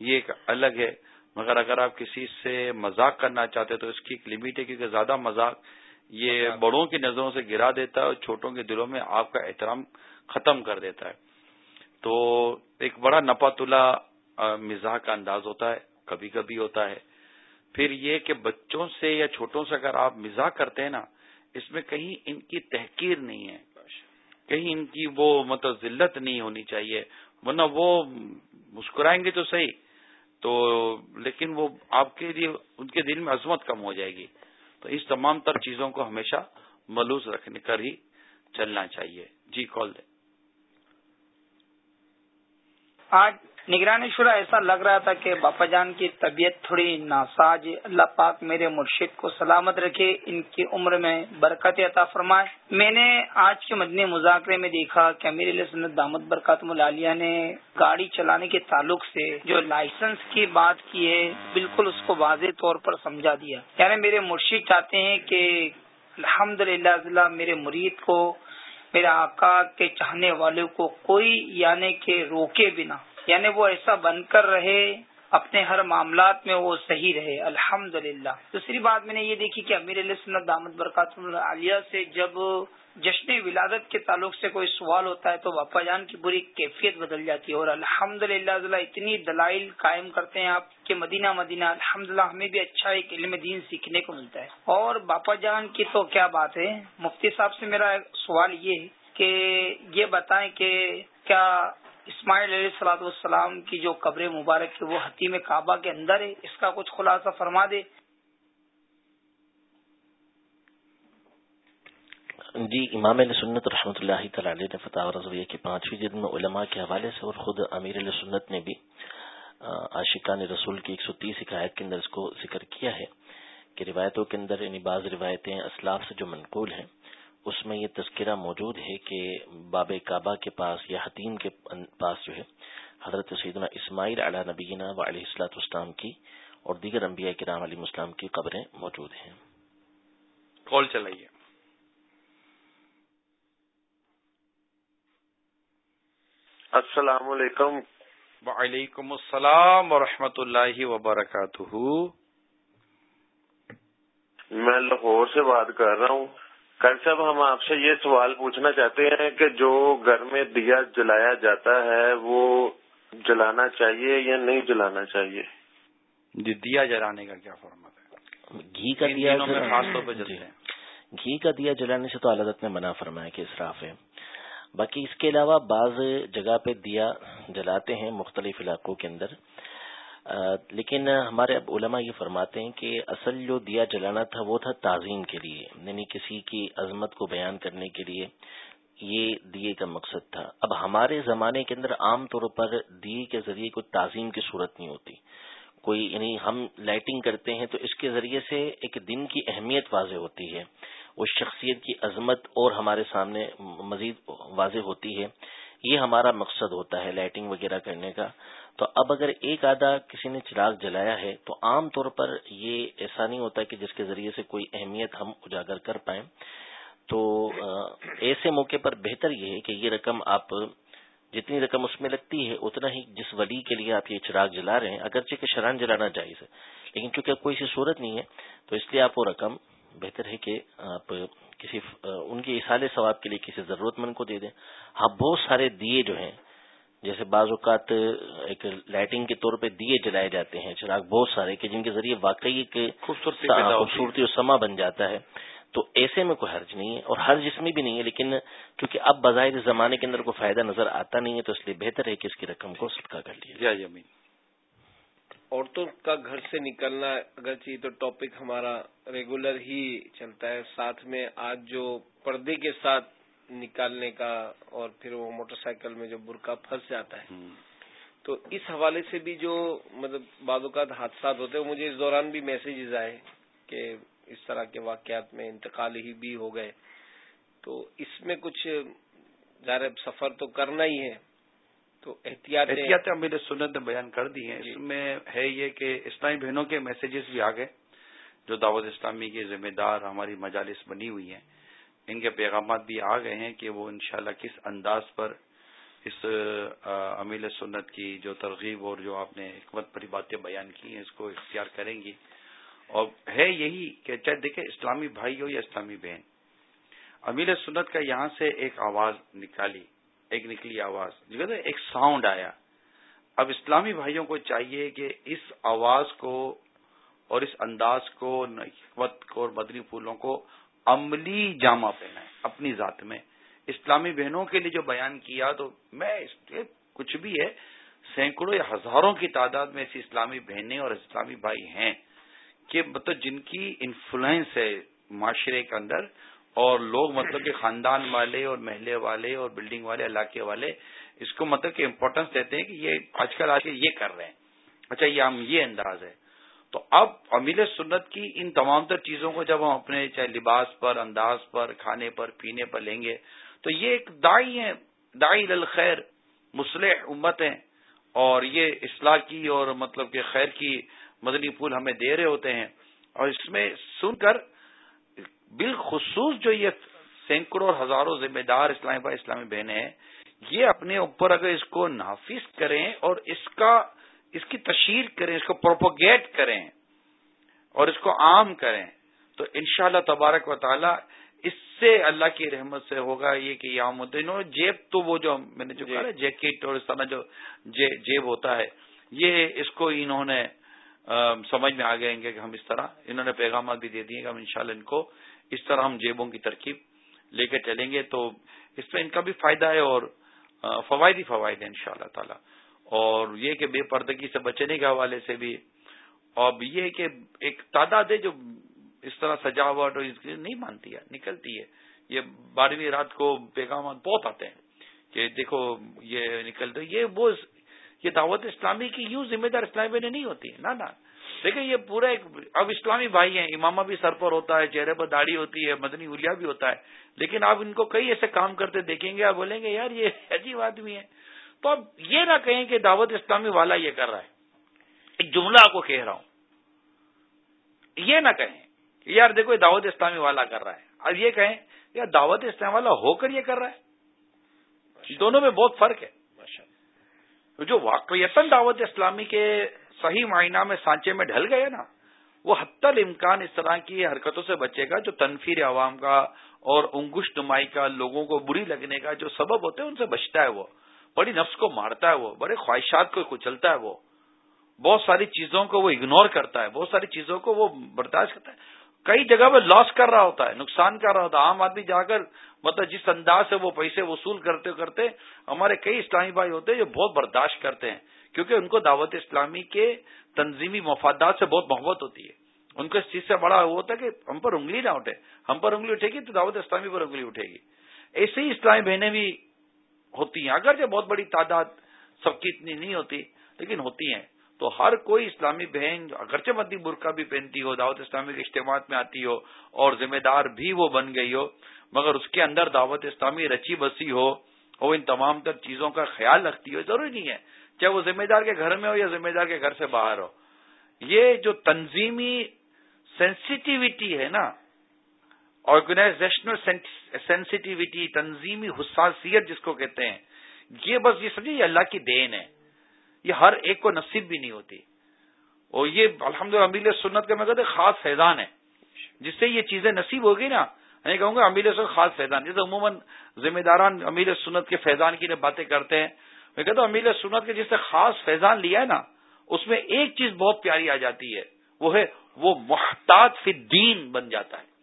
یہ ایک الگ ہے۔ مگر اگر آپ کسی سے مذاق کرنا چاہتے تو اس کی ایک لمٹ ہے کیونکہ زیادہ مذاق یہ بڑوں کی نظروں سے گرا دیتا ہے اور چھوٹوں کے دلوں میں آپ کا احترام ختم کر دیتا ہے۔ تو ایک بڑا نپاتلا مزاح کا انداز ہوتا ہے کبھی کبھی ہوتا ہے۔ پھر یہ کہ بچوں سے یا چھوٹوں سے اگر آپ مزاح کرتے ہیں نا اس میں کہیں ان کی تحقیر نہیں ہے۔ کہیں ان کی وہ مطلب ذلت نہیں ہونی چاہیے، ورنہ وہ مسکرائیں گے تو صحیح۔ تو لیکن وہ آپ کے لیے، ان کے دل میں عظمت کم ہو جائے گی۔ تو اس تمام تر چیزوں کو ہمیشہ ملوث رکھنے کر ہی چلنا چاہیے۔ جی کال دیں۔ آج نگرانی شورا ایسا لگ رہا تھا کہ باپا جان کی طبیعت تھوڑی ناساج اللہ پاک میرے مرشد کو سلامت رکھے، ان کی عمر میں برکت عطا فرمائے۔ میں نے آج کے مدنی مذاکرے میں دیکھا کہ امیر علیہ سنت دامت برکات ملالیہ نے گاڑی چلانے کے تعلق سے جو لائسنس کی بات کی ہے، بالکل اس کو واضح طور پر سمجھا دیا۔ یعنی میرے مرشد چاہتے ہیں کہ الحمد للہ میرے مرید کو، میرے آقا کے چاہنے والوں کو کوئی یعنی کہ روکے بنا یعنی وہ ایسا بن کر رہے، اپنے ہر معاملات میں وہ صحیح رہے الحمد دوسری بات میں نے یہ دیکھی کہ امیر علیہ سنت دامد برکات عالیہ سے جب جشن ولادت کے تعلق سے کوئی سوال ہوتا ہے تو باپا جان کی بری کیفیت بدل جاتی ہے اور الحمد للہ اتنی دلائل قائم کرتے ہیں آپ کے مدینہ مدینہ الحمد ہمیں بھی اچھا ایک علم دین سیکھنے کو ملتا ہے۔ اور باپا جان کی تو کیا بات ہے؟ مفتی صاحب سے میرا سوال یہ ہے کہ یہ بتائیں کہ کیا اسماعیل علیہ السلاط والسلام کی جو قبر مبارک ہے، وہ حتیم کعبہ کے اندر ہے۔ اس کا کچھ خلاصہ فرما دے۔ جی امام علیہ سنت رحمۃ اللہ تعالی نے فتح رضویہ کی پانچویں جلد میں علماء کے حوالے سے اور خود امیر علیہ سنت نے بھی عاشقان رسول کی ایک سو تیس حکایت کے اندر اس کو ذکر کیا ہے کہ روایتوں کے اندر یعنی بعض روایتیں اسلاف سے جو منقول ہیں اس میں یہ تذکرہ موجود ہے کہ باب کعبہ کے پاس یا حتیم کے پاس جو ہے حضرت سیدنا اسماعیل علیہ نبینہ و علیہ السلاط اسلام کی اور دیگر انبیاء کرام علیہ اسلام کی قبریں موجود ہیں۔ کال چلائیے۔ السلام علیکم۔ وعلیکم السلام ورحمۃ اللہ وبرکاتہ۔ میں لاہور سے بات کر رہا ہوں۔ کر صاحب ہم آپ سے یہ سوال پوچھنا چاہتے ہیں کہ جو گھر میں دیا جلایا جاتا ہے وہ جلانا چاہیے یا نہیں جلانا چاہیے؟ جی دیا جلانے کا کیا فرمت ہے؟ گھی کا دیا خاص طور پہ جی۔ گھی کا دیا جلانے سے تو عدالت نے منع فرمایا کہ اسراف ہے باقی اس کے علاوہ بعض جگہ پہ دیا جلاتے ہیں مختلف علاقوں کے اندر۔ لیکن ہمارے اب علماء یہ فرماتے ہیں کہ اصل جو دیا جلانا تھا وہ تھا تعظیم کے لیے یعنی کسی کی عظمت کو بیان کرنے کے لیے یہ دیے کا مقصد تھا۔ اب ہمارے زمانے کے اندر عام طور پر دیے کے ذریعے کوئی تعظیم کی صورت نہیں ہوتی۔ کوئی یعنی ہم لائٹنگ کرتے ہیں تو اس کے ذریعے سے ایک دن کی اہمیت واضح ہوتی ہے۔ اس شخصیت کی عظمت اور ہمارے سامنے مزید واضح ہوتی ہے۔ یہ ہمارا مقصد ہوتا ہے لائٹنگ وغیرہ کرنے کا۔ تو اب اگر ایک آدھا کسی نے چراغ جلایا ہے تو عام طور پر یہ ایسا نہیں ہوتا کہ جس کے ذریعے سے کوئی اہمیت ہم اجاگر کر پائیں۔ تو ایسے موقع پر بہتر یہ ہے کہ یہ رقم آپ جتنی رقم اس میں لگتی ہے اتنا ہی جس ولی کے لیے آپ یہ چراغ جلا رہے ہیں، اگرچہ کہ شران جلانا جائز ہے، لیکن چونکہ کوئی سی صورت نہیں ہے، تو اس لیے آپ وہ رقم بہتر ہے کہ آپ کسی ان کے اصال ثواب کے لیے کسی ضرورت مند کو دے دیں۔ ہاں بہت سارے دیے جو ہیں جیسے بعض اوقات ایک لائٹنگ کے طور پہ دیے جلائے جاتے ہیں چراغ بہت سارے کہ جن کے ذریعے واقعی ایک خوبصورتی اور سما بن جاتا ہے۔ تو ایسے میں کوئی حرج نہیں ہے اور حرج اس میں بھی نہیں ہے لیکن کیونکہ اب بظاہر زمانے کے اندر کوئی فائدہ نظر آتا نہیں ہے تو اس لیے بہتر ہے کہ اس کی رقم کو صدقہ کر لیا۔ جی عورتوں کا گھر سے نکلنا اگر چاہیے تو ٹاپک ہمارا ریگولر ہی چلتا ہے ساتھ میں آج جو پردے کے ساتھ نکالنے کا اور پھر وہ موٹر سائیکل میں جو برقع پھنس جاتا ہے۔ تو اس حوالے سے بھی جو مطلب بعض اوقات حادثات ہوتے ہیں مجھے اس دوران بھی میسیجز آئے کہ اس طرح کے واقعات میں انتقال ہی بھی ہو گئے۔ تو اس میں کچھ ظاہر سفر تو کرنا ہی ہے۔ تو احتیاط احتیاط میرے سنت بیان کر دی ہیں۔ اس جی۔ میں ہے یہ کہ اسلامی بہنوں کے میسیجز بھی آ گئے جو دعوت اسلامی کے ذمہ دار ہماری مجالس بنی ہوئی ہیں۔ ان کے پیغامات بھی آ گئے ہیں کہ وہ انشاءاللہ کس انداز پر اس امیل سنت کی جو ترغیب اور جو آپ نے حکمت پری باتیں بیان کی ہیں، اس کو اختیار کریں گی۔ اور ہے یہی کہ چاہے دیکھیں اسلامی بھائی ہو یا اسلامی بہن امیل سنت کا یہاں سے ایک آواز نکالی، ایک نکلی آواز۔ ایک ساؤنڈ آیا۔ اب اسلامی بھائیوں کو چاہیے کہ اس آواز کو اور اس انداز کو، حکمت کو اور مدنی پھولوں کو عملی جامع پہنائیں اپنی ذات میں۔ اسلامی بہنوں کے لیے جو بیان کیا تو میں اس کچھ بھی ہے، سینکڑوں یا ہزاروں کی تعداد میں ایسی اسلامی بہنیں اور اسلامی بھائی ہیں کہ مطلب جن کی انفلوئنس ہے معاشرے کے اندر اور لوگ مطلب کہ خاندان والے اور محلے والے اور بلڈنگ والے، علاقے والے، اس کو مطلب کہ امپورٹنس دیتے ہیں کہ یہ آج کل آج کے یہ کر رہے ہیں۔ اچھا یہ ہم یہ انداز ہے۔ تو اب امیل سنت کی ان تمام تر چیزوں کو جب ہم اپنے چاہے لباس پر، انداز پر، کھانے پر، پینے پر لیں گے، تو یہ ایک دائی ہے دائی الخیر مسلح امت ہیں اور یہ اصلاح کی اور مطلب کہ خیر کی مدنی پھول ہمیں دے رہے ہوتے ہیں۔ اور اس میں سن کر بالخصوص جو یہ سینکڑوں اور ہزاروں ذمہ دار اسلامی بھائی اسلامی بہنیں ہیں، یہ اپنے اوپر اگر اس کو نافذ کریں اور اس کا اس کی تشہیر کریں اس کو پروپوگیٹ کریں اور اس کو عام کریں تو انشاءاللہ تبارک و تعالی اس سے اللہ کی رحمت سے ہوگا یہ کہ یام الدین جیب تو وہ جو میں نے جو کہا جیکٹ اور اس طرح جو جیب ہوتا ہے یہ اس کو انہوں نے سمجھ میں آ گئے کہ ہم اس طرح انہوں نے پیغامات بھی دے دیے کہ ہم انشاءاللہ ان کو اس طرح ہم جیبوں کی ترکیب لے کے چلیں گے تو اس میں ان کا بھی فائدہ ہے اور فوائد ہی فوائد ہیں ان شاء اللہ تعالی۔ اور یہ کہ بے پردگی سے بچنے کے حوالے سے بھی۔ اور یہ کہ ایک تعداد ہے جو اس طرح سجاوٹ اور نہیں مانتی ہے، نکلتی ہے۔ یہ بارہویں رات کو پیغامات بہت آتے ہیں کہ دیکھو یہ نکلتے یہ وہ یہ دعوت اسلامی کی یوں ذمہ دار اسلامی میں نہیں ہوتی ہے نا نا دیکھیں یہ پورا ایک اب اسلامی بھائی ہیں، امامہ بھی سر پر ہوتا ہے، چہرے پر داڑھی ہوتی ہے، مدنی اولیا بھی ہوتا ہے۔ لیکن آپ ان کو کئی ایسے کام کرتے دیکھیں گے، آپ بولیں گے، یار یہ عجیب آدمی ہے۔ تو اب یہ نہ کہیں کہ دعوت اسلامی والا یہ کر رہا ہے۔ ایک جملہ آپ کو کہہ رہا ہوں۔ یہ نہ کہیں یار دیکھو یہ دعوت اسلامی والا کر رہا ہے۔ اب یہ کہیں یار دعوت اسلامی والا ہو کر یہ کر رہا ہے۔ دونوں میں بہت فرق ہے۔ جو واقعیت دعوت اسلامی کے صحیح معائنہ میں سانچے میں ڈھل گئے نا وہ حتی الامکان اس طرح کی حرکتوں سے بچے گا جو تنفیر عوام کا اور انگوش نمائی کا لوگوں کو بری لگنے کا جو سبب ہوتے ہیں ان سے بچتا ہے وہ۔ بڑی نفس کو مارتا ہے وہ، بڑے خواہشات کو کچلتا ہے وہ۔ بہت ساری چیزوں کو وہ اگنور کرتا ہے، بہت ساری چیزوں کو وہ برداشت کرتا ہے۔ کئی جگہ پہ لاس کر رہا ہوتا ہے، نقصان کر رہا ہوتا ہے۔ عام آدمی جا کر مطلب جس انداز سے وہ پیسے وصول کرتے کرتے ہمارے کئی اسلامی بھائی ہوتے ہیں جو بہت برداشت کرتے ہیں، کیونکہ ان کو دعوت اسلامی کے تنظیمی مفادات سے بہت محبت ہوتی ہے۔ ان کو اس چیز سے بڑا وہ ہوتا ہے کہ ہم پر انگلی نہ اٹھے۔ ہم پر انگلی اٹھے گی تو دعوت اسلامی پر انگلی اٹھے گی۔ ایسے ہی اسلامی بہنیں بھی ہوتی ہیں۔ اگرچہ بہت بڑی تعداد سب کی اتنی نہیں ہوتی، لیکن ہوتی ہیں۔ تو ہر کوئی اسلامی بہن اگرچہ مدی برقع بھی پہنتی ہو، دعوت اسلامی کے اجتماعات میں آتی ہو اور ذمہ دار بھی وہ بن گئی ہو، مگر اس کے اندر دعوت اسلامی رچی بسی ہو، وہ ان تمام تر چیزوں کا خیال رکھتی ہو ضروری نہیں ہے۔ چاہے وہ ذمہ دار کے گھر میں ہو یا ذمہ دار کے گھر سے باہر ہو۔ یہ جو تنظیمی سینسٹیوٹی ہے نا آرگنائزیشنل سینسٹیوٹی تنظیمی حساسیت جس کو کہتے ہیں، یہ بس یہ سمجھے یہ اللہ کی دین ہے۔ یہ ہر ایک کو نصیب بھی نہیں ہوتی۔ اور یہ الحمد للہ امیل سنت کا میں کہتے خاص فیضان ہے۔ جس سے یہ چیزیں نصیب ہوگی نا، میں کہوں گا امیر سنت خاص فیضان جیسے عموماً ذمہ داران امیر سنت کے فیضان کی باتیں کرتے ہیں۔ میں کہتا ہوں امیر سنت کے جس سے خاص فیضان لیا ہے نا، اس میں ایک چیز بہت پیاری آ جاتی ہے، وہ ہے وہ محتاط فی دین بن جاتا ہے۔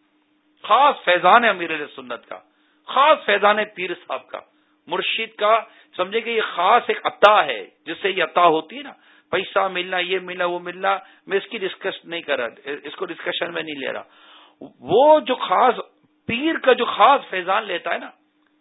خاص فیضان ہے امیر سنت کا، خاص فیضان ہے پیر صاحب کا۔ مرشید کا، سمجھے کہ یہ خاص ایک عطا ہے، جس سے یہ عطا ہوتی ہے نا۔ پیسہ ملنا، یہ ملنا وہ ملنا میں اس کی ڈسکس نہیں کر رہا، اس کو ڈسکشن میں نہیں لے رہا۔ وہ جو خاص پیر کا جو خاص فیضان لیتا ہے نا،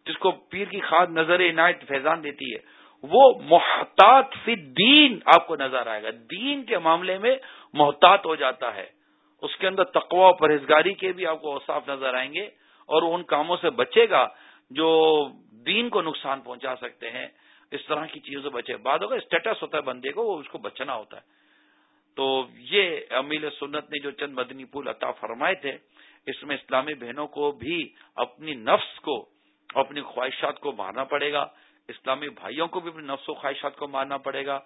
جس کو پیر کی خاص نظر عنایت فیضان دیتی ہے، وہ محتاط فی دین آپ کو نظر آئے گا۔ دین کے معاملے میں محتاط ہو جاتا ہے۔ اس کے اندر تقوا پرہیزگاری کے بھی آپ کو اوساف نظر آئیں گے اور ان کاموں سے بچے گا جو دین کو نقصان پہنچا سکتے ہیں۔ اس طرح کی چیزوں سے بچے۔ بعد ہوگا اسٹیٹس ہوتا ہے بندے کو، وہ اس کو بچنا ہوتا ہے۔ تو یہ امیل سنت نے جو چند مدنی پول عطا فرمائے تھے، اس میں اسلامی بہنوں کو بھی اپنی نفس کو، اپنی خواہشات کو مارنا پڑے گا۔ اسلامی بھائیوں کو بھی اپنی نفس و خواہشات کو مارنا پڑے گا۔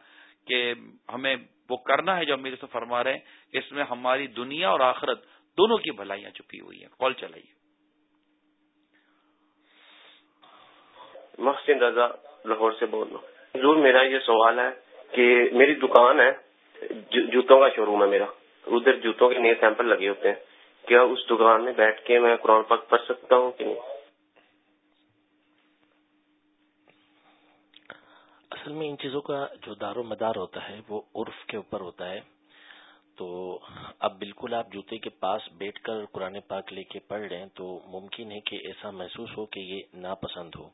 کہ ہمیں وہ کرنا ہے جو امیر سے فرما رہے ہیں کہ اس میں ہماری دنیا اور آخرت دونوں کی بھلائیاں چھپی ہوئی ہیں۔ کال چلائیے۔ محسن رضا، لاہور سے بول رہا ہوں۔ ضرور میرا یہ سوال ہے کہ میری دکان ہے جوتوں کا شو روم ہے میرا۔ ادھر جوتوں کے نئے سیمپل لگے ہوتے ہیں۔ کیا اس دکان میں بیٹھ کے میں قرآن پاک پڑھ سکتا ہوں کہ نہیں؟ اصل میں ان چیزوں کا جو دار و مدار ہوتا ہے، وہ عرف کے اوپر ہوتا ہے۔ تو اب بالکل آپ جوتے کے پاس بیٹھ کر قرآن پاک لے کے پڑھ رہے ہیں تو ممکن ہے کہ ایسا محسوس ہو کہ یہ ناپسند ہو۔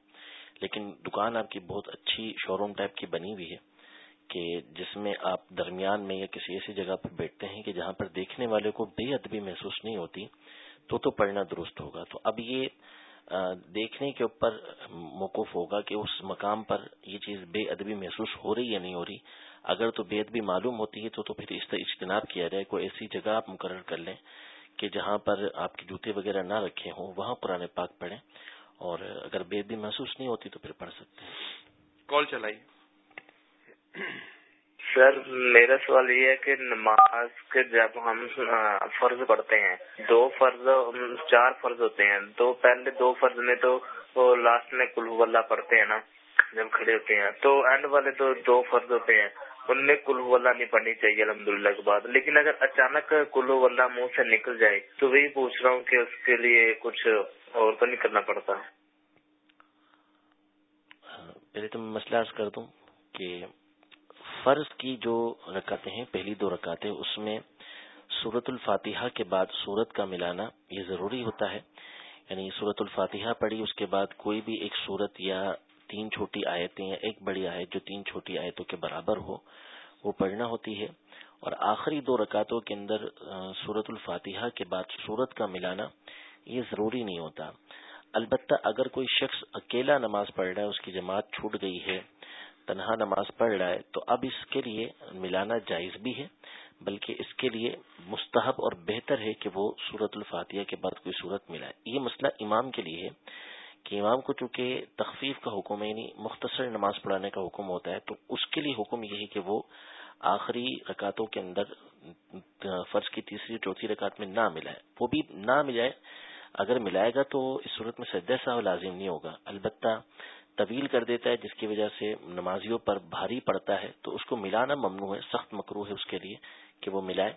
لیکن دکان آپ کی بہت اچھی شو روم ٹائپ کی بنی ہوئی ہے کہ جس میں آپ درمیان میں یا کسی ایسی جگہ پر بیٹھتے ہیں کہ جہاں پر دیکھنے والے کو بے ادبی محسوس نہیں ہوتی، تو تو پڑھنا درست ہوگا۔ تو اب یہ دیکھنے کے اوپر موقف ہوگا کہ اس مقام پر یہ چیز بے ادبی محسوس ہو رہی یا نہیں ہو رہی۔ اگر تو بے ادبی معلوم ہوتی ہے تو تو پھر اس طرح اجتناب کیا جائے، کوئی ایسی جگہ آپ مقرر کر لیں کہ جہاں پر آپ کے جوتے وغیرہ نہ رکھے ہوں، وہاں قرآن پاک پڑھیں۔ اور اگر بے ادبی محسوس نہیں ہوتی تو پھر پڑھ سکتے ہیں۔ کال چلائیے۔ سر، میرا سوال یہ ہے کہ نماز کے جب ہم فرض پڑھتے ہیں، دو فرض، چار فرض ہوتے ہیں، تو پہلے دو فرض میں تو لاسٹ میں کلو اللہ پڑھتے ہیں نا، جب کھڑے ہوتے ہیں، تو اینڈ والے تو دو فرض ہوتے ہیں، ان میں کلو اللہ نہیں پڑھنی چاہیے الحمد للہ کے بعد۔ لیکن اگر اچانک کلو اللہ منہ سے نکل جائے، تو وہی پوچھ رہا ہوں کہ اس کے لیے کچھ اور تو نہیں کرنا پڑتا۔ پہلے تو میں مسئلہ کر دوں کہ فرض کی جو رکعتیں ہیں، پہلی دو رکعتیں، اس میں سورت الفاتحہ کے بعد سورت کا ملانا یہ ضروری ہوتا ہے۔ یعنی سورت الفاتحہ پڑھی، اس کے بعد کوئی بھی ایک سورت یا تین چھوٹی آیتیں یا ایک بڑی آیت جو تین چھوٹی آیتوں کے برابر ہو، وہ پڑھنا ہوتی ہے۔ اور آخری دو رکعتوں کے اندر سورت الفاتحہ کے بعد سورت کا ملانا یہ ضروری نہیں ہوتا۔ البتہ اگر کوئی شخص اکیلا نماز پڑھ رہا ہے، اس کی جماعت چھوٹ گئی ہے تنہا نماز پڑھ رہا ہے، تو اب اس کے لیے ملانا جائز بھی ہے، بلکہ اس کے لیے مستحب اور بہتر ہے کہ وہ سورت الفاتحہ کے بعد کوئی صورت ملائے۔ یہ مسئلہ امام کے لیے ہے کہ امام کو چونکہ تخفیف کا حکم ہے یعنی مختصر نماز پڑھانے کا حکم ہوتا ہے، تو اس کے لیے حکم یہ ہے کہ وہ آخری رکعتوں کے اندر فرض کی تیسری، چوتھی رکعت میں نہ ملائے۔ وہ بھی نہ ملائے، اگر ملائے گا تو اس صورت میں سجدہ صاحب لازم نہیں ہوگا۔ البتہ طویل کر دیتا ہے، جس کی وجہ سے نمازیوں پر بھاری پڑتا ہے۔ تو اس کو ملانا ممنوع ہے، سخت مکرو ہے اس کے لیے کہ وہ ملائے۔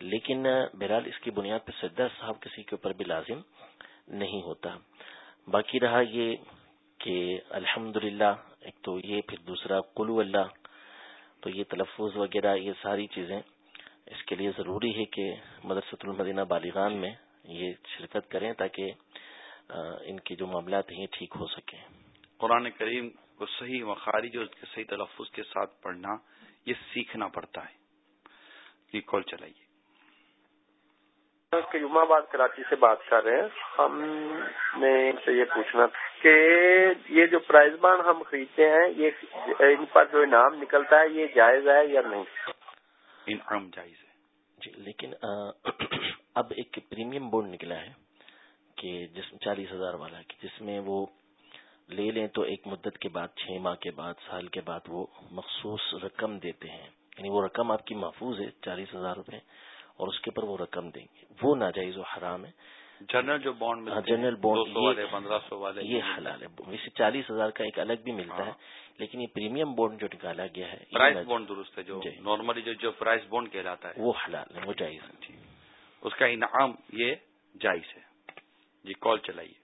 لیکن بہرحال اس کی بنیاد پہ سجدہ صاحب کسی کے اوپر بھی لازم نہیں ہوتا۔ باقی رہا یہ کہ الحمد ایک تو یہ، پھر دوسرا کلو اللہ۔ تو یہ تلفظ وغیرہ، یہ ساری چیزیں اس کے لیے ضروری ہے کہ مدرسۃ المدینہ بالیغان میں یہ شرکت کریں تاکہ ان کے جو معاملات ہیں یہ ٹھیک ہو سکیں۔ قرآن کریم کو صحیح مخارج اور صحیح تلفظ کے ساتھ پڑھنا یہ سیکھنا پڑتا ہے۔ یہ کال چلائیے۔ جمعہ آباد کراچی سے بات کر رہے ہیں۔ ہم نے ان سے یہ پوچھنا کہ یہ جو پرائز بانڈ ہم خریدتے ہیں یہ ان پر جو انعام نکلتا ہے یہ جائز ہے یا نہیں؟ انعام جائز ہے۔ جی لیکن اب ایک پریمیم بورڈ نکلا ہے کہ جس چالیس ہزار والا جس میں وہ لے لیں تو ایک مدت کے بعد چھ ماہ کے بعد سال کے بعد وہ مخصوص رقم دیتے ہیں۔ یعنی وہ رقم آپ کی محفوظ ہے چالیس ہزار روپے اور اس کے اوپر وہ رقم دیں گے۔ وہ ناجائز و حرام ہے۔ جنرل جو بانڈ جنرل بانڈ پندرہ سو والے یہ حلال ہے۔ ویسے چالیس ہزار کا ایک الگ بھی ملتا ہے ہاں۔ لیکن یہ پریمیم بانڈ جو نکالا گیا ہے پرائز بانڈ درست ہے جو نارملی جی۔ جو پرائز بانڈ کہلاتا ہے۔ وہ حلال ہے وہ جائز ہے۔ جی۔ اس کا انعام یہ جائز ہے۔ جی کال چلائیے۔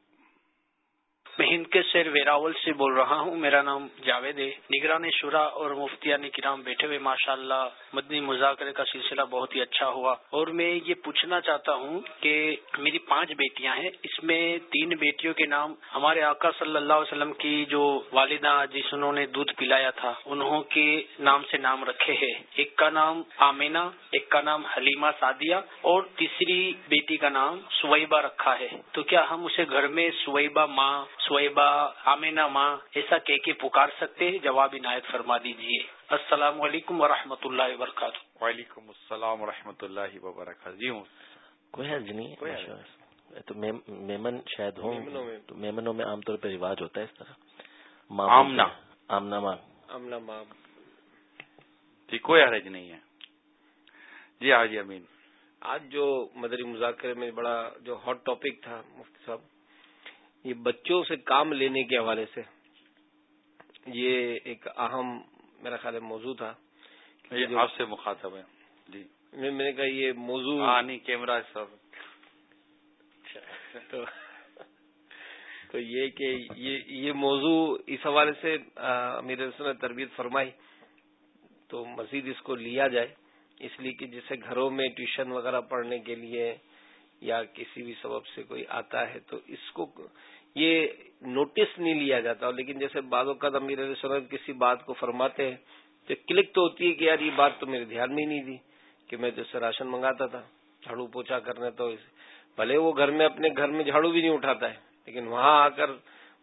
میں ہند کے شیر ویراول سے بول رہا ہوں۔ میرا نام جاوید ہے۔ نگران شورا اور مفتیان کرام بیٹھے ہوئے ماشاء اللہ مدنی مذاکرے کا سلسلہ بہت ہی اچھا ہوا۔ اور میں یہ پوچھنا چاہتا ہوں کہ میری پانچ بیٹیاں ہیں۔ اس میں تین بیٹیوں کے نام ہمارے آقا صلی اللہ علیہ وسلم کی جو والدہ جس انہوں نے دودھ پلایا تھا، انہوں کے نام سے نام رکھے ہیں۔ ایک کا نام آمینا، ایک کا نام حلیمہ سعدیہ اور تیسری بیٹی کا نام سویبہ رکھا ہے۔ تو کیا ہم اسے گھر میں سویبہ ماں سویبہ آمینا ماں ایسا کہہ کے پکار سکتے ہیں؟ جواب عنایت فرما دیجیے السلام علیکم و اللہ وبرکاتہ۔ وعلیکم السلام و اللہ وبرکاتہ۔ جی ہوں۔ کوئی حرج نہیں تو میمن شاید ہوں۔ تو میمنوں میں عام طور پہ رواج ہوتا ہے اس طرح۔ آمنا آمنا ماں۔ آمنا ماں۔ جی کوئی حرج نہیں ہے۔ جی ہاں جی امین۔ آج جو مدری مذاکرے میں بڑا جو ہاٹ ٹاپک تھا مفتی صاحب یہ بچوں سے کام لینے کے حوالے سے یہ ایک اہم میرا خیال موضوع تھا یہ آپ سے مخاطب ہے جی۔ میں نے کہا یہ موضوع ہاں کیمرہ سب۔ تو یہ کہ یہ موضوع اس حوالے سے امیر رسول نے تربیت فرمائی تو مزید اس کو لیا جائے اس لیے کہ جیسے گھروں میں ٹیوشن وغیرہ پڑھنے کے لیے یا کسی بھی سبب سے کوئی آتا ہے تو اس کو یہ نوٹس نہیں لیا جاتا۔ لیکن جیسے بعض اوقات امیر سنت کسی بات کو فرماتے ہیں تو کلک تو ہوتی ہے کہ یار یہ بات تو میرے دھیان میں ہی نہیں دی کہ میں جیسے راشن منگاتا تھا، جھاڑو پوچھا کرنے تو بھلے وہ گھر میں اپنے گھر میں جھاڑو بھی نہیں اٹھاتا ہے، لیکن وہاں آ کر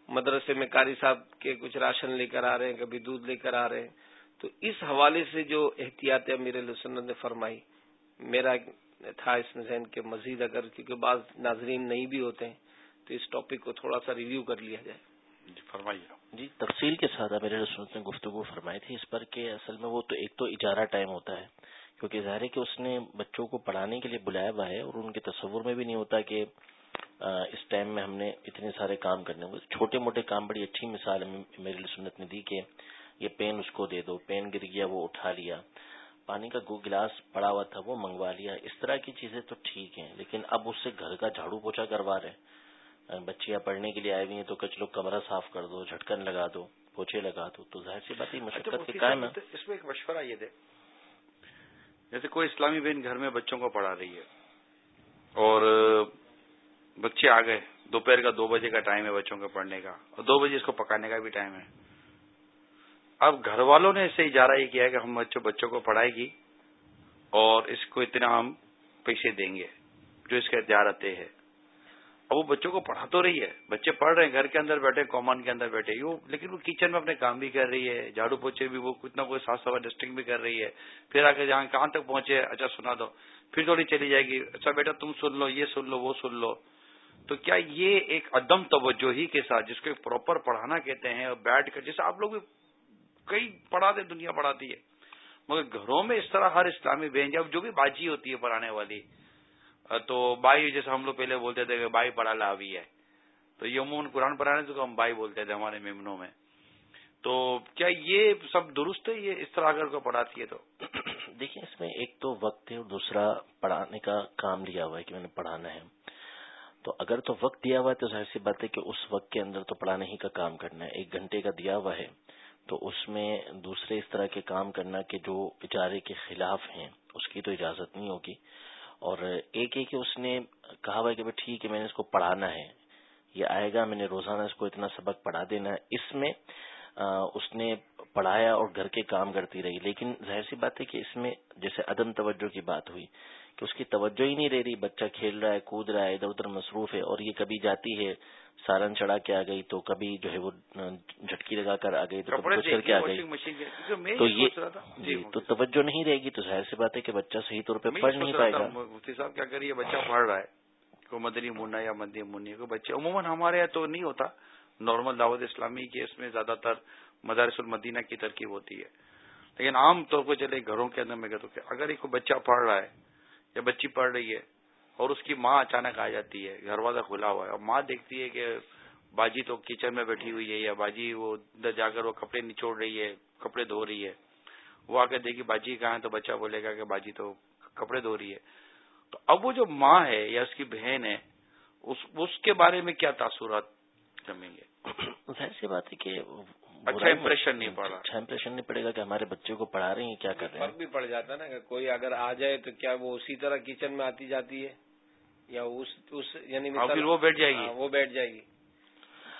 مدرسے میں کاری صاحب کے کچھ راشن لے کر آ رہے ہیں، کبھی دودھ لے کر آ رہے ہیں۔ تو اس حوالے سے جو احتیاط امیر سنت نے فرمائی، میرا تھا اس میں ذہن کے مزید اگر کیونکہ بعض ناظرین نہیں بھی ہوتے ہیں تو اس ٹاپک کو تھوڑا سا ریویو کر لیا جائے۔ جی فرمائیے جی تفصیل کے ساتھ میرے رسوت نے گفتگو فرمائی تھی اس پر کہ اصل میں وہ تو ایک تو اجارہ ٹائم ہوتا ہے کیونکہ ظاہر ہے کہ اس نے بچوں کو پڑھانے کے لیے بلایا ہوا ہے اور ان کے تصور میں بھی نہیں ہوتا کہ اس ٹائم میں ہم نے اتنے سارے کام کرنے ہوں چھوٹے موٹے کام بڑی اچھی مثال میرے سنت نے دی کہ یہ پین اس کو دے دو پین گر گیا وہ اٹھا لیا۔ پانی کا گلاس پڑا ہوا تھا وہ منگوا لیا۔ اس طرح کی چیزیں تو ٹھیک ہیں لیکن اب اس سے گھر کا جھاڑو پوچھا کروا رہے بچیاں پڑھنے کے لیے آئی ہوئی ہیں تو کچھ لوگ کمرہ صاف کر دو جھٹکن لگا دو پوچھے لگا دو۔ تو ظاہر سی بات مشقت اچھا، کے قائم ہے۔ اس میں ایک مشورہ یہ دے۔ جیسے کوئی اسلامی بہن گھر میں بچوں کو پڑھا رہی ہے اور بچے آ گئے دوپہر کا دو بجے کا ٹائم ہے بچوں کا پڑھنے کا اور دو بجے اس کو پکانے کا بھی ٹائم ہے۔ اب گھر والوں نے اسے اجارہ یہ کیا کہ ہم بچوں بچوں کو پڑھائے گی اور اس کو اتنا ہم پیسے دیں گے جو اس کے طے ہے۔ اب وہ بچوں کو پڑھا تو رہی ہے۔ بچے پڑھ رہے ہیں، گھر کے اندر بیٹھے کامن کے اندر بیٹھے۔ وہ لیکن وہ کچن میں اپنے کام بھی کر رہی ہے، جھاڑو پوچھے بھی، وہ کچھ نہ کوئی صاف صفائی ڈسٹنگ بھی کر رہی ہے۔ پھر آ کے جہاں کہاں تک پہنچے اچھا سنا دو۔ پھر تھوڑی چلی جائے گی اچھا بیٹا تم سن لو، یہ سن لو، وہ سن لو۔ تو کیا یہ ایک عدم توجہ ہی کے ساتھ، جس کو ایک پراپر پڑھانا کہتے ہیں اور بیٹھ کر، جیسے آپ لوگ بھی کئی پڑھاتے دنیا پڑھاتی ہے۔ مگر گھروں میں اس طرح ہر اسلامی بہن جب جو بھی باجی ہوتی ہے پڑھانے والی، تو بائی جیسے ہم لوگ پہلے بولتے تھے کہ بائی پڑھا لاوی ہے۔ تو یہ عموماً قرآن پڑھانے سے ہم بائی بولتے تھے ہمارے ممنوں میں۔ تو کیا یہ سب درست ہے؟ یہ اس طرح اگر کو پڑھاتی ہے تو۔ دیکھیں، اس میں ایک تو وقت ہے اور دوسرا پڑھانے کا کام لیا ہوا ہے کہ میں نے پڑھانا ہے۔ تو اگر تو وقت دیا ہوا ہے تو ظاہر سی بات ہے کہ اس وقت کے اندر تو پڑھانے ہی کا کام کرنا ہے۔ ایک گھنٹے کا دیا ہوا ہے۔ تو اس میں دوسرے اس طرح کے کام کرنا کہ جو اجارے کے خلاف ہیں، اس کی تو اجازت نہیں ہوگی۔ اور ایک ایک اس نے کہا ہوا کہ ٹھیک ہے، میں نے اس کو پڑھانا ہے۔ یہ آئے گا، میں نے روزانہ اس کو اتنا سبق پڑھا دینا۔ ہے اس میں اس نے پڑھایا اور گھر کے کام کرتی رہی۔ لیکن ظاہر سی بات ہے کہ اس میں جیسے عدم توجہ کی بات ہوئی کہ اس کی توجہ ہی نہیں رہ رہی، بچہ کھیل رہا ہے، کود رہا ہے، ادھر ادھر مصروف ہے اور یہ کبھی جاتی ہے۔ سارن چڑھا کے آ گئی تو کبھی جو ہے وہ جھٹکی لگا کر آ گئی تو کچھ کر کے آ گئی۔ تو یہ جی تو توجہ نہیں رہے گی تو ظاہر سی بات ہے کہ بچہ صحیح طور پہ پڑھ نہیں پائے گا۔ مفتی صاحب کیا کریے بچہ پڑھ رہا ہے کوئی مدنی منا یا مدنی منی کو بچے عموماً ہمارے یہاں تو نہیں ہوتا۔ نارمل دعوت اسلامی کے اس میں زیادہ تر مدارس المدینہ کی ترکیب ہوتی ہے۔ لیکن عام طور پر چلے گھروں کے اندر میں کہتا ہوں اگر ایک بچہ پڑھ رہا ہے یا بچی پڑھ رہی ہے اور اس کی ماں اچانک آ جاتی ہے دروازہ کھلا ہوا ہے۔ اور ماں دیکھتی ہے کہ باجی تو کچن میں بیٹھی ہوئی ہے یا باجی وہ ادھر جا کر وہ کپڑے نچوڑ رہی ہے کپڑے دھو رہی ہے۔ وہ آ کے دیکھی باجی کہاں ہے؟ تو بچہ بولے گا کہ باجی تو کپڑے دھو رہی ہے۔ تو اب وہ جو ماں ہے یا اس کی بہن ہے اس کے بارے میں کیا تاثرات جمیں گے؟ ظاہر سی بات ہے کہ اچھا امپریشن نہیں پڑا۔ اچھا امپریشن نہیں پڑے گا کہ ہمارے بچے کو پڑھا رہے ہیں کیا کر رہے ہیں؟ فرق بھی پڑ جاتا ہے نا کہ کوئی اگر آ جائے تو کیا وہ اسی طرح کچن میں آتی جاتی ہے؟ یا اس یعنی ہاں، وہ بیٹھ جائے گی۔ ہاں، وہ بیٹھ جائے گی۔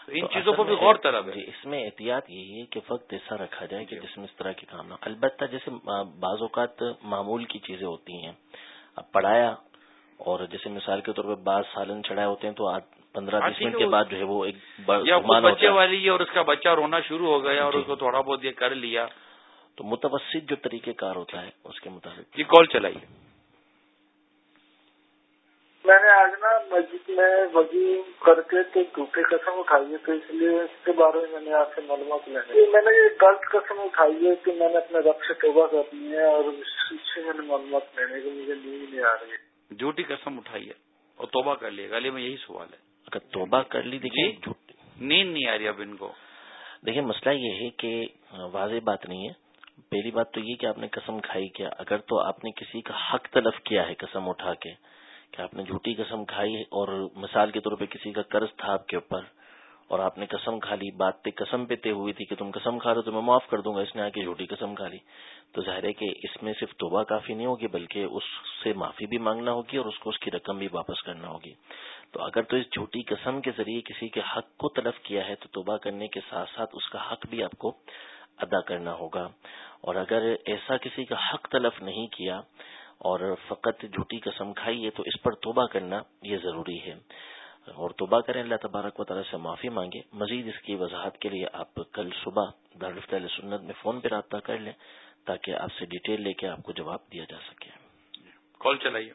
ان چیزوں کو بھی غور ہے۔ جی اس میں احتیاط یہی ہے کہ وقت ایسا رکھا جائے کہ جی۔ جس میں اس طرح کے کام نہ البتہ جیسے بعض اوقات معمول کی چیزیں ہوتی ہیں۔ اب پڑھایا اور جیسے مثال کے طور پہ بعض سالن چڑھائے ہوتے ہیں تو پندرہ بیس منٹ کے بعد جو ہے وہ ایک بچے والی اور اس کا بچہ رونا شروع ہو گیا اور جی۔ اس کو تھوڑا بہت یہ کر لیا۔ تو متوسط جو طریقہ کار ہوتا ہے اس کے مطابق۔ جی کال چلائیے میں نے آج نا مسجد میں وزی کر کے تو جھوٹے قسم اٹھائی ہے تو اس لیے اس کے بارے میں میں نے آپ سے معلومات لینی میں نے یہ غلط قسم اٹھائی ہے کہ میں نے اپنے رب سے توبہ کرنی ہے اور اس سے میں نے معلومات لینے کی مجھے نہیں آ رہی۔ ہے جھوٹی قسم اٹھائیے اور توبہ کر لیے گا میں یہی سوال ہے۔ اگر توبہ کر لی دیکھیے جی؟ نیند نہیں آ رہی اب ان کو۔ دیکھیے مسئلہ یہ ہے کہ واضح بات نہیں ہے۔ پہلی بات تو یہ کہ آپ نے قسم کھائی کیا۔ اگر تو آپ نے کسی کا حق تلف کیا ہے قسم اٹھا کے کہ آپ نے جھوٹی قسم کھائی اور مثال کے طور پہ کسی کا قرض تھا آپ کے اوپر اور آپ نے قسم کھا لی بات پہ قسم پہ طے ہوئی تھی کہ تم قسم کھا دو تو میں معاف کر دوں گا، اس نے آ کے جھوٹی قسم کھا لی۔ تو ظاہر ہے کہ اس میں صرف توبہ کافی نہیں ہوگی، بلکہ اس سے معافی بھی مانگنا ہوگی اور اس کو اس کی رقم بھی واپس کرنا ہوگی۔ تو اگر تو اس جھوٹی قسم کے ذریعے کسی کے حق کو تلف کیا ہے تو توبہ کرنے کے ساتھ ساتھ اس کا حق بھی آپ کو ادا کرنا ہوگا۔ اور اگر ایسا کسی کا حق تلف نہیں کیا اور فقط جھوٹی قسم کھائی ہے تو اس پر توبہ کرنا یہ ضروری ہے۔ اور توبہ کریں اللہ تبارک و تعالیٰ سے معافی مانگے۔ مزید اس کی وضاحت کے لیے آپ کل صبح دارالفت علیہ سنت میں فون پہ رابطہ کر لیں تاکہ آپ سے ڈیٹیل لے کے آپ کو جواب دیا جا سکے۔ کال چلائیے۔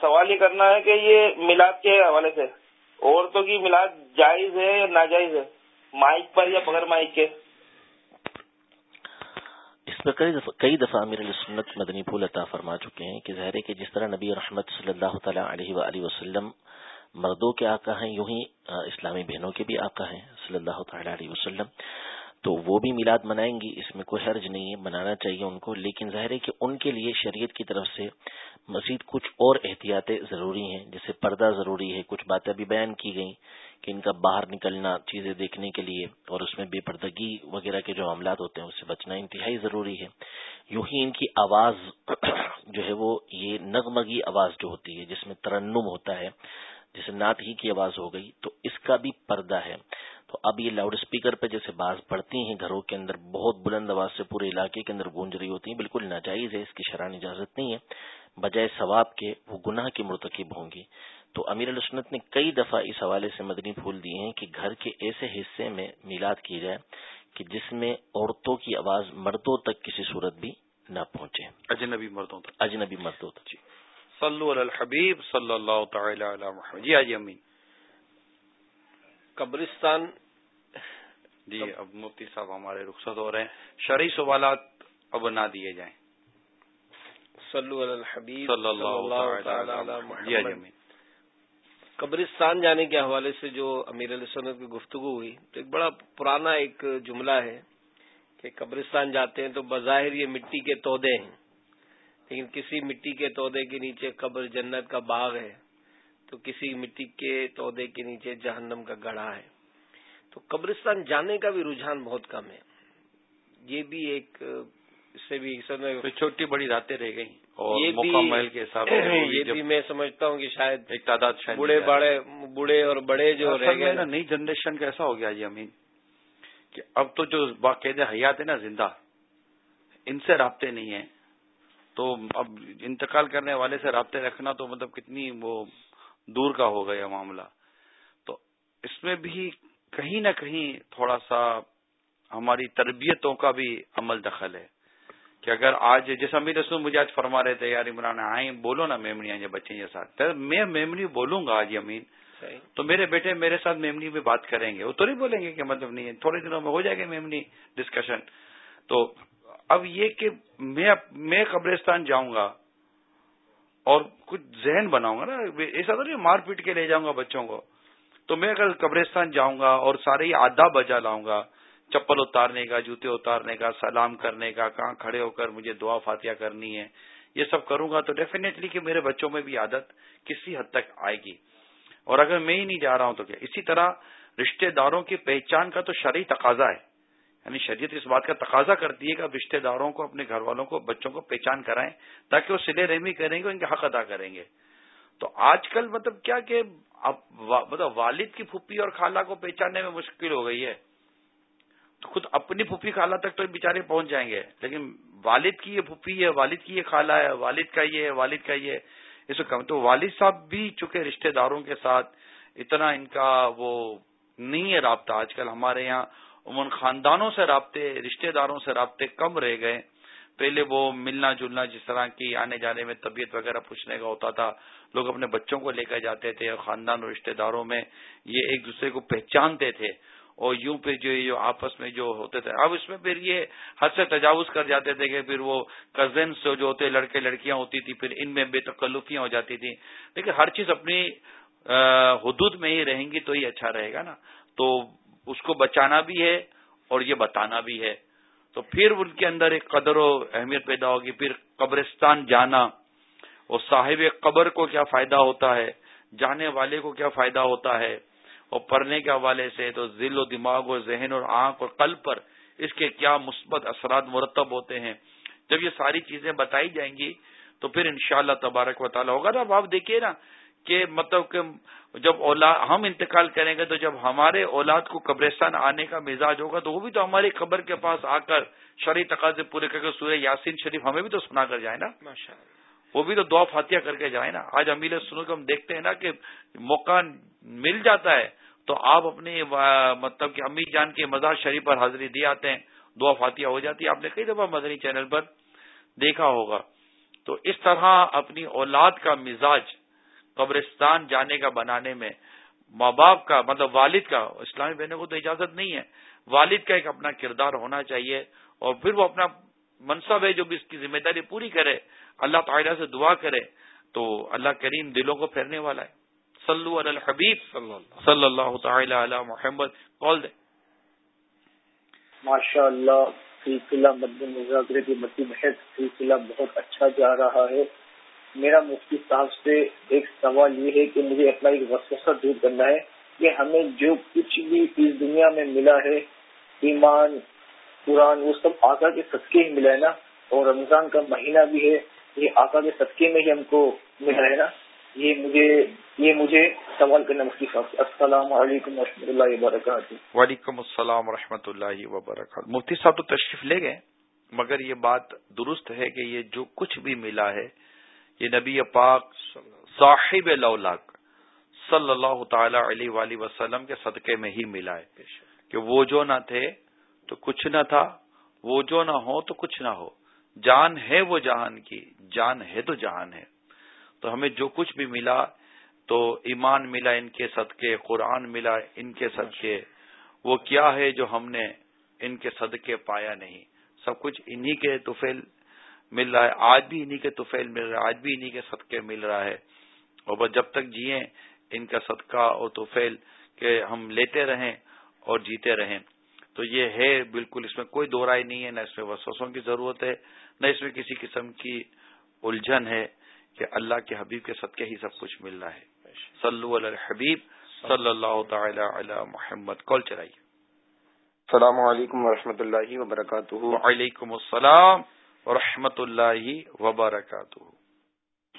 سوال یہ کرنا ہے کہ یہ میلاد کے حوالے سے عورتوں کی میلاد جائز ہے یا ناجائز ہے؟ مائک پر یا بغیر مائک کے؟ پر کئی دفعہ امیر سنت مدنی پھول عطا فرما چکے ہیں کہ ظاہر ہے کہ جس طرح نبی رحمت صلی اللہ تعالیٰ علیہ وآلہ وسلم مردوں کے آقا ہیں، یوں ہی اسلامی بہنوں کے بھی آقا ہیں صلی اللہ تعالیٰ علیہ وسلم۔ تو وہ بھی میلاد منائیں گی، اس میں کوئی حرج نہیں ہے، منانا چاہیے ان کو۔ لیکن ظاہر ہے کہ ان کے لیے شریعت کی طرف سے مزید کچھ اور احتیاطیں ضروری ہیں، جیسے پردہ ضروری ہے، کچھ باتیں بھی بیان کی گئیں کہ ان کا باہر نکلنا، چیزیں دیکھنے کے لیے اور اس میں بے پردگی وغیرہ کے جو معاملات ہوتے ہیں، اس سے بچنا انتہائی ضروری ہے۔ یوں ہی ان کی آواز جو ہے وہ، یہ نغمگی آواز جو ہوتی ہے، جس میں ترنم ہوتا ہے، جیسے نعت ہی کی آواز ہو گئی، تو اس کا بھی پردہ ہے۔ تو اب یہ لاؤڈ اسپیکر پہ جیسے باز پڑتی ہیں گھروں کے اندر بہت بلند آواز سے پورے علاقے کے اندر گونج رہی ہوتی ہیں بالکل ناجائز ہے اس کی شرح اجازت نہیں ہے۔ بجائے ثواب کے وہ گناہ کی مرتکب ہوں گی۔ تو امیر السنت نے کئی دفعہ اس حوالے سے مدنی پھول دیے ہیں کہ گھر کے ایسے حصے میں میلاد کی جائے کہ جس میں عورتوں کی آواز مردوں تک کسی صورت بھی نہ پہنچے۔ اجنبی مردوں تک۔ اجنبی مردوں تک۔ جی۔ صلو علی الحبیب صلی اللہ تعالی علی محمد۔ جی آجی امین۔ قبرستان جی اب مفتی صاحب ہمارے رخصت ہو رہے ہیں۔ شرعی سوالات اب نہ دیے جائیں۔ صلو علی الحبیب صلی اللہ امین۔ قبرستان جانے کے حوالے سے جو امیر علیہ سنت کی گفتگو ہوئی تو ایک بڑا پرانا ایک جملہ ہے کہ قبرستان جاتے ہیں تو بظاہر یہ مٹی کے تودے ہیں۔ لیکن کسی مٹی کے تودے کے نیچے قبر جنت کا باغ ہے تو کسی مٹی کے تودے کے نیچے جہنم کا گڑھا ہے۔ تو قبرستان جانے کا بھی رجحان بہت کم ہے۔ یہ بھی ایک اس سے بھی چھوٹی بڑی راتیں رہ گئی اور یہ بھی محل کے حساب یہ بھی میں سمجھتا ہوں کہ شاید ایک تعداد بوڑھے بڑے بوڑھے اور بڑے جو رہ گئے نا نئی جنریشن کا ایسا ہو گیا جی امین کہ اب تو جو باقاعدہ حیات ہے نا زندہ ان سے رابطے نہیں ہیں۔ تو اب انتقال کرنے والے سے رابطے رکھنا تو مطلب کتنی وہ دور کا ہو گیا معاملہ۔ تو اس میں بھی کہیں نہ کہیں تھوڑا سا ہماری تربیتوں کا بھی عمل دخل ہے کہ اگر آج جیسا امیر رسول مجھے آج فرما رہے تھے یار عمران آئیں بولو نا میمنی آئیں بچے کے ساتھ۔ میں میمنی بولوں گا آج امین۔ تو میرے بیٹے میرے ساتھ میمنی میں بات کریں گے۔ وہ تو نہیں بولیں گے کہ مطلب نہیں ہے۔ تھوڑے دنوں میں ہو جائے گا میمنی ڈسکشن تو اب یہ کہ میں قبرستان جاؤں گا اور کچھ ذہن بناؤں گا نا۔ ایسا تو نہیں مار پیٹ کے لے جاؤں گا بچوں کو۔ تو میں اگر قبرستان جاؤں گا اور سارے ہی آدھا بجا لاؤں گا، چپل اتارنے کا، جوتے اتارنے کا، سلام کرنے کا، کہاں کھڑے ہو کر مجھے دعا فاتحہ کرنی ہے، یہ سب کروں گا تو ڈیفینیٹلی کہ میرے بچوں میں بھی عادت کسی حد تک آئے گی۔ اور اگر میں ہی نہیں جا رہا ہوں تو کیا؟ اسی طرح رشتہ داروں کی پہچان کا تو شرعی تقاضا ہے۔ یعنی شریعت اس بات کا تقاضا کرتی ہے کہ اب رشتہ داروں کو، اپنے گھر والوں کو، بچوں کو پہچان کرائیں تاکہ وہ سلے رحمی کریں گے ان کے حق ادا کریں گے۔ تو آج کل مطلب کیا کہ مطلب والد کی پھوپھی اور خالہ کو پہچاننے میں مشکل ہو گئی ہے۔ تو خود اپنی پھوپھی خالہ تک تو بےچارے پہنچ جائیں گے، لیکن والد کی یہ پھوپھی ہے، والد کی یہ خالہ ہے، والد کا یہ ہے، والد کا یہ اس کو کم تو والد صاحب بھی چکے رشتہ داروں کے ساتھ اتنا ان کا وہ نہیں ہے رابطہ، آج کل ہمارے یہاں عموماً خاندانوں سے رابطے، رشتہ داروں سے رابطے کم رہ گئے۔ پہلے وہ ملنا جلنا جس طرح کی آنے جانے میں طبیعت وغیرہ پوچھنے کا ہوتا تھا، لوگ اپنے بچوں کو لے کر جاتے تھے اور خاندان اور رشتہ داروں میں یہ ایک دوسرے کو پہچانتے تھے۔ اور یوں پھر جو جو آپس میں جو ہوتے تھے، اب اس میں پھر یہ حد سے تجاوز کر جاتے تھے کہ پھر وہ کزنس جو ہوتے، لڑکے لڑکیاں ہوتی تھی پھر ان میں بے تکلفیاں ہو جاتی تھیں۔ لیکن ہر چیز اپنی حدود میں ہی رہیں گی تو ہی اچھا رہے گا نا۔ تو اس کو بچانا بھی ہے اور یہ بتانا بھی ہے۔ تو پھر ان کے اندر ایک قدر و اہمیت پیدا ہوگی، پھر قبرستان جانا اور صاحب قبر کو کیا فائدہ ہوتا ہے، جانے والے کو کیا فائدہ ہوتا ہے اور پڑھنے کے حوالے سے تو ذل و دماغ اور ذہن اور آنکھ اور قلب پر اس کے کیا مثبت اثرات مرتب ہوتے ہیں۔ جب یہ ساری چیزیں بتائی جائیں گی تو پھر انشاءاللہ تبارک و تعالیٰ ہوگا نا، اب آپ دیکھیے نا کہ مطلب کہ جب اولاد ہم انتقال کریں گے تو جب ہمارے اولاد کو قبرستان آنے کا مزاج ہوگا تو وہ بھی تو ہماری قبر کے پاس آ کر شرعی تقاضے پورے کر کے سورہ یاسین شریف ہمیں بھی تو سنا کر جائے نا۔ وہ بھی تو دعا فاتحہ کر کے جائیں نا۔ آج امیل سنو کے ہم دیکھتے ہیں نا کہ موقع مل جاتا ہے تو آپ اپنی مطلب کہ امی جان کے مزار شریف پر حاضری دے آتے ہیں دعا فاتحہ ہو جاتی ہے۔ آپ نے کئی دفعہ مدنی چینل پر دیکھا ہوگا۔ تو اس طرح اپنی اولاد کا مزاج قبرستان جانے کا بنانے میں ماں باپ کا مطلب والد کا اسلامی بہنوں کو تو اجازت نہیں ہے۔ والد کا ایک اپنا کردار ہونا چاہیے اور پھر وہ اپنا منصب ہے جو بھی اس کی ذمہ داری پوری کرے۔ اللہ تعالیٰ سے دعا کرے۔ تو اللہ کریم دلوں کو پھیرنے والا ہے۔ صلو علی الحبیب۔ صلی اللہ تعالی علی محمد۔ کال دے۔ ماشاء اللہ سلسلہ مد مذاکرے کی محض سلسلہ بہت اچھا جا رہا ہے۔ میرا مفتی صاحب سے ایک سوال یہ ہے کہ مجھے اپنا ایک وسوسہ دور کرنا ہے کہ ہمیں جو کچھ بھی اس دنیا میں ملا ہے، ایمان، قرآن، وہ سب آقا کے صدقے ہی ملا ہے نا؟ اور رمضان کا مہینہ بھی ہے، یہ آقا کے صدقے میں ہی ہم کو ملا ہے نا؟ یہ مجھے یہ مجھے سوال کرنا مفتی صاحب سے۔ السلام علیکم و رحمۃ اللہ وبرکاتہ۔ وعلیکم السلام و رحمۃ اللہ وبرکاتہ۔ مفتی صاحب تو تشریف لے گئے، مگر یہ بات درست ہے کہ یہ جو کچھ بھی ملا ہے یہ نبی پاک صاحب لولاک صلی اللہ تعالی علیہ وآلہ وسلم کے صدقے میں ہی ملا ہے کہ وہ جو نہ تھے تو کچھ نہ تھا وہ جو نہ ہو تو کچھ نہ ہو۔ جان ہے وہ جہان کی جان ہے تو جہان ہے۔ تو ہمیں جو کچھ بھی ملا تو ایمان ملا ان کے صدقے قرآن ملا ان کے صدقے۔ وہ کیا ہے جو ہم نے ان کے صدقے پایا نہیں؟ سب کچھ انہی کے توفیل مل رہا ہے۔ آج بھی انہی کے توفیل مل رہا ہے آج بھی انہی کے صدقے مل رہا ہے۔ اور بس جب تک جیے ان کا صدقہ اور توفیل کہ ہم لیتے رہیں اور جیتے رہیں۔ تو یہ ہے بالکل اس میں کوئی دہرائی نہیں ہے نہ اس میں وسوسوں کی ضرورت ہے نہ اس میں کسی قسم کی الجھن ہے کہ اللہ کے حبیب کے صدقے ہی سب کچھ مل رہا ہے۔ صلو علی الحبیب صلی اللہ تعالی علی محمد۔ کال چلائیے۔ السلام علیکم و اللہ وبرکاتہ۔ وعلیکم السلام۔ ورحمۃ اللہ وبرکاتہ۔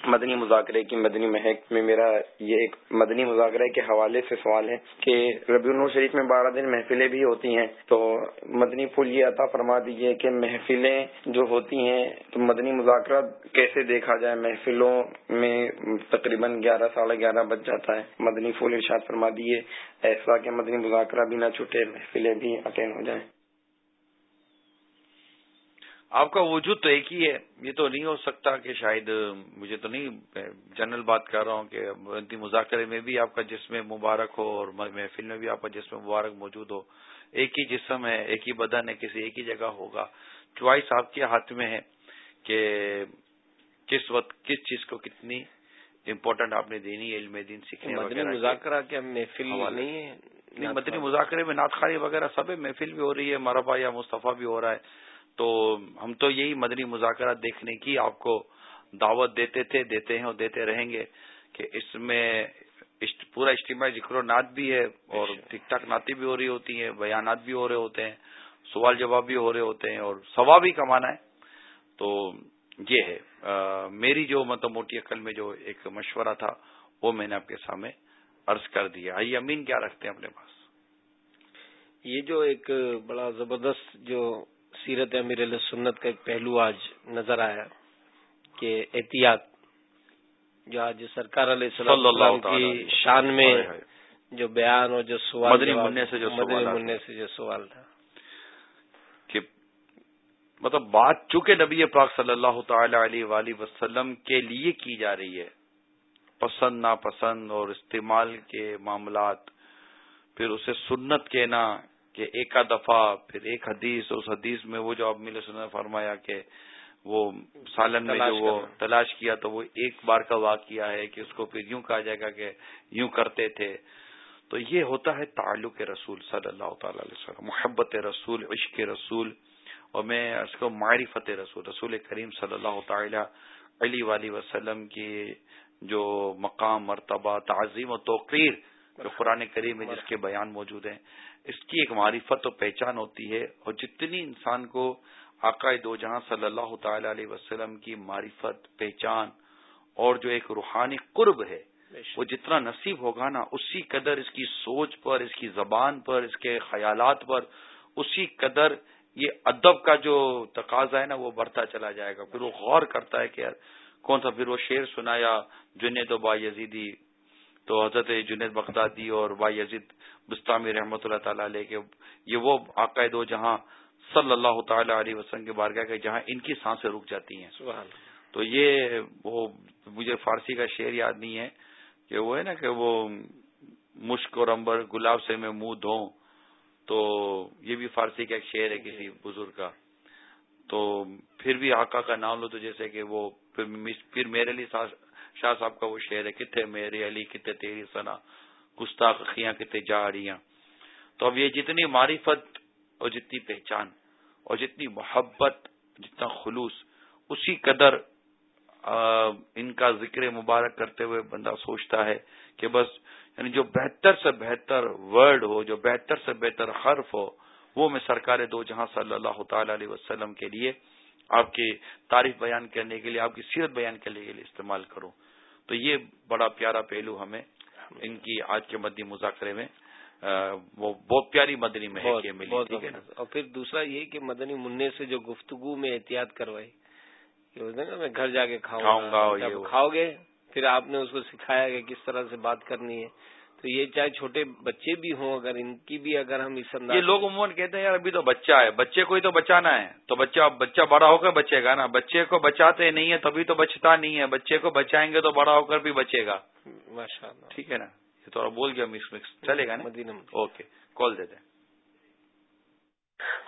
مدنی مذاکرے کی مدنی مہک میں میرا یہ ایک مدنی مذاکرے کے حوالے سے سوال ہے کہ ربیع النور شریف میں بارہ دن محفلیں بھی ہوتی ہیں، تو مدنی پھول یہ عطا فرما دیجیے کہ محفلیں جو ہوتی ہیں، تو مدنی مذاکرہ کیسے دیکھا جائے؟ محفلوں میں تقریباً گیارہ، ساڑھے گیارہ بج جاتا ہے۔ مدنی پھول ارشاد فرما دیے ایسا کہ مدنی مذاکرہ بھی نہ چھوٹے محفلیں بھی اٹینڈ ہو جائیں۔ آپ کا وجود تو ایک ہی ہے۔ یہ تو نہیں ہو سکتا کہ شاید مجھے تو نہیں جنرل بات کر رہا ہوں کہ مذاکرے میں بھی آپ کا جسم مبارک ہو اور محفل میں بھی آپ کا جسم مبارک موجود ہو۔ ایک ہی جسم ہے ایک ہی بدن ہے کسی ایک ہی جگہ ہوگا۔ چوائس آپ کے ہاتھ میں ہے کہ کس وقت کس چیز کو کتنی امپورٹنٹ آپ نے دینی ہے علم دین سیکھنے مدنی مذاکرہ کیا محفل نہیں ہے مدنی مذاکرے میں نعت وغیرہ سب محفل بھی ہو رہی ہے مربع یا مصطفیٰ بھی ہو رہا ہے۔ تو ہم تو یہی مدنی مذاکرات دیکھنے کی آپ کو دعوت دیتے تھے دیتے ہیں اور دیتے رہیں گے کہ اس میں پورا اجتماع ذکر و نعت بھی ہے اور ٹھیک ٹھاک نعتیں بھی ہو رہی ہوتی ہیں بیانات بھی ہو رہے ہوتے ہیں سوال جواب بھی ہو رہے ہوتے ہیں اور ثواب بھی کمانا ہے۔ تو یہ ہے۔ میری جو مطلب موٹی عقل میں جو ایک مشورہ تھا وہ میں نے آپ کے سامنے عرض کر دیا۔ آئیے امین کیا رکھتے ہیں اپنے پاس؟ یہ جو ایک بڑا زبردست جو سیرت امیر علیہ سنت کا ایک پہلو آج نظر آیا کہ احتیاط جو آج سرکار علیہ السلام کی شان میں جو بیان اور جو سوال مدنی منع سے جو مدنی سے جو سوال تھا۔ کہ مطلب بات چونکہ نبی پاک صلی اللہ تعالی علیہ وآلہ وسلم کے لیے کی جا رہی ہے پسند ناپسند اور استعمال کے معاملات پھر اسے سنت کہنا کہ ایک دفعہ پھر ایک حدیث اس حدیث میں وہ جو اب مل نے فرمایا کہ وہ سالن میں جو وہ تلاش کیا تو وہ ایک بار کا واقعہ ہے کہ اس کو پھر یوں کہا جائے گا کہ یوں کرتے تھے۔ تو یہ ہوتا ہے تعلق رسول صلی اللہ تعالی علیہ وسلم محبت رسول عشق رسول اور میں اس کو معرفت رسول رسول کریم صلی اللہ تعالی علی ولی وسلم کی جو مقام مرتبہ تعظیم و توقیر جو قرآن کریم میں جس کے بیان موجود ہیں۔ اس کی ایک معرفت و پہچان ہوتی ہے اور جتنی انسان کو عقائد دو جہاں صلی اللہ تعالی علیہ وسلم کی معرفت پہچان اور جو ایک روحانی قرب ہے وہ جتنا نصیب ہوگا نا اسی قدر اس کی سوچ پر اس کی زبان پر اس کے خیالات پر اسی قدر یہ ادب کا جو تقاضا ہے نا وہ بڑھتا چلا جائے گا۔ پھر وہ غور کرتا ہے کہ یار کون سا پھر وہ شعر سنایا جنید و با یزیدی تو حضرت جنید بغدادی اور با یزید بستانی رحمۃ اللہ تعالی علیہ کے یہ وہ عقائد و جہاں صلی اللہ تعالی علیہ وسلم کے بارگاہ کے جہاں ان کی سانسیں رک جاتی ہیں۔ تو یہ وہ مجھے فارسی کا شعر یاد نہیں ہے کہ وہ ہے نا کہ وہ مشک اور امبر گلاب سے میں منہ دھوں تو یہ بھی فارسی کا ایک شعر ہے کسی بزرگ کا۔ تو پھر بھی آقا کا نام لو تو جیسے کہ وہ پھر میرے لیے شاہ صاحب کا وہ شعر ہے کتنے میرے علی کتنے تیری سنا گستاخیاں کتنے جا رہی تو اب یہ جتنی معرفت اور جتنی پہچان اور جتنی محبت، جتنا خلوص، اسی قدر ان کا ذکر مبارک کرتے ہوئے بندہ سوچتا ہے کہ بس یعنی جو بہتر سے بہتر ورڈ ہو، جو بہتر سے بہتر حرف ہو، وہ میں سرکار دو جہاں صلی اللہ تعالی علیہ وسلم کے لیے آپ کی تعریف بیان کرنے کے لیے، آپ کی سیرت بیان کرنے کے لیے استعمال کروں۔ تو یہ بڑا پیارا پہلو ہمیں ان کی آج کے مدی مذاکرے میں وہ بہت پیاری مدنی میں اور پھر دوسرا یہ کہ مدنی منع سے جو گفتگو میں احتیاط کروائی میں گھر جا کے کھاؤں گا کھاؤ گے پھر آپ نے اس کو سکھایا کہ کس طرح سے بات کرنی ہے۔ تو یہ چاہے چھوٹے بچے بھی ہوں اگر ان کی بھی اگر ہم اس انداز یہ لوگ عموماً کہتے ہیں یار ابھی تو بچہ ہے بچے کو ہی تو بچانا ہے۔ تو بچہ بچہ بڑا ہو کر بچے گا نا۔ بچے کو بچاتے نہیں ہے تبھی تو بچتا نہیں ہے۔ بچے کو بچائیں گے تو بڑا ہو کر بھی بچے گا۔ ماشاء اللہ ٹھیک ہے نا؟ یہ تو بول گیا مکس مکس چلے گا نا؟ اوکے کال دے دیں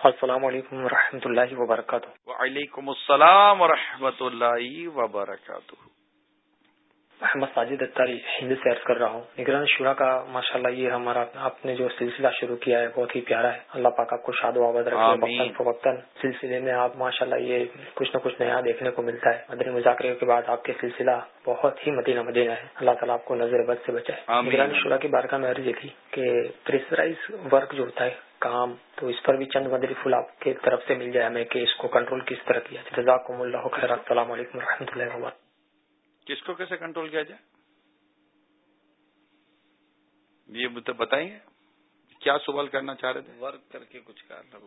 السلام علیکم و رحمۃ اللہ وبرکاتہ۔ وعلیکم السلام و اللہ وبرکاتہ۔ محمد ساجد اتاری ہند سے عرض کر رہا ہوں۔ نگران شورا کا ماشاء اللہ یہ ہمارا آپ نے جو سلسلہ شروع کیا ہے بہت ہی پیارا ہے۔ اللہ پاک آپ کو شاد و آباد رکھے وقتاً سلسلے میں آپ ماشاء اللہ یہ کچھ نہ کچھ نیا دیکھنے کو ملتا ہے۔ مدنی مذاکرے کے بعد آپ کے سلسلہ بہت ہی مدینہ مدینہ ہے۔ اللہ تعالیٰ آپ کو نظر بد سے بچائے۔ نگران شورا کی بارگاہ میں عرض یہ تھی کہ پریشرائز ورک جو ہوتا ہے کام تو اس پر بھی چند مدری پھول آپ کی طرف سے مل جائے ہمیں کہ اس کو کنٹرول کس طرح کیا جزاکم اللہ خیر السلام علیکم و رحمۃ اللہ وبرکاتہ۔ کس کو کیسے کنٹرول کیا جائے؟ یہ مجھے بتائیں گے کیا سوال کرنا چاہ رہے تھے؟ ورک کر کے کچھ کرنا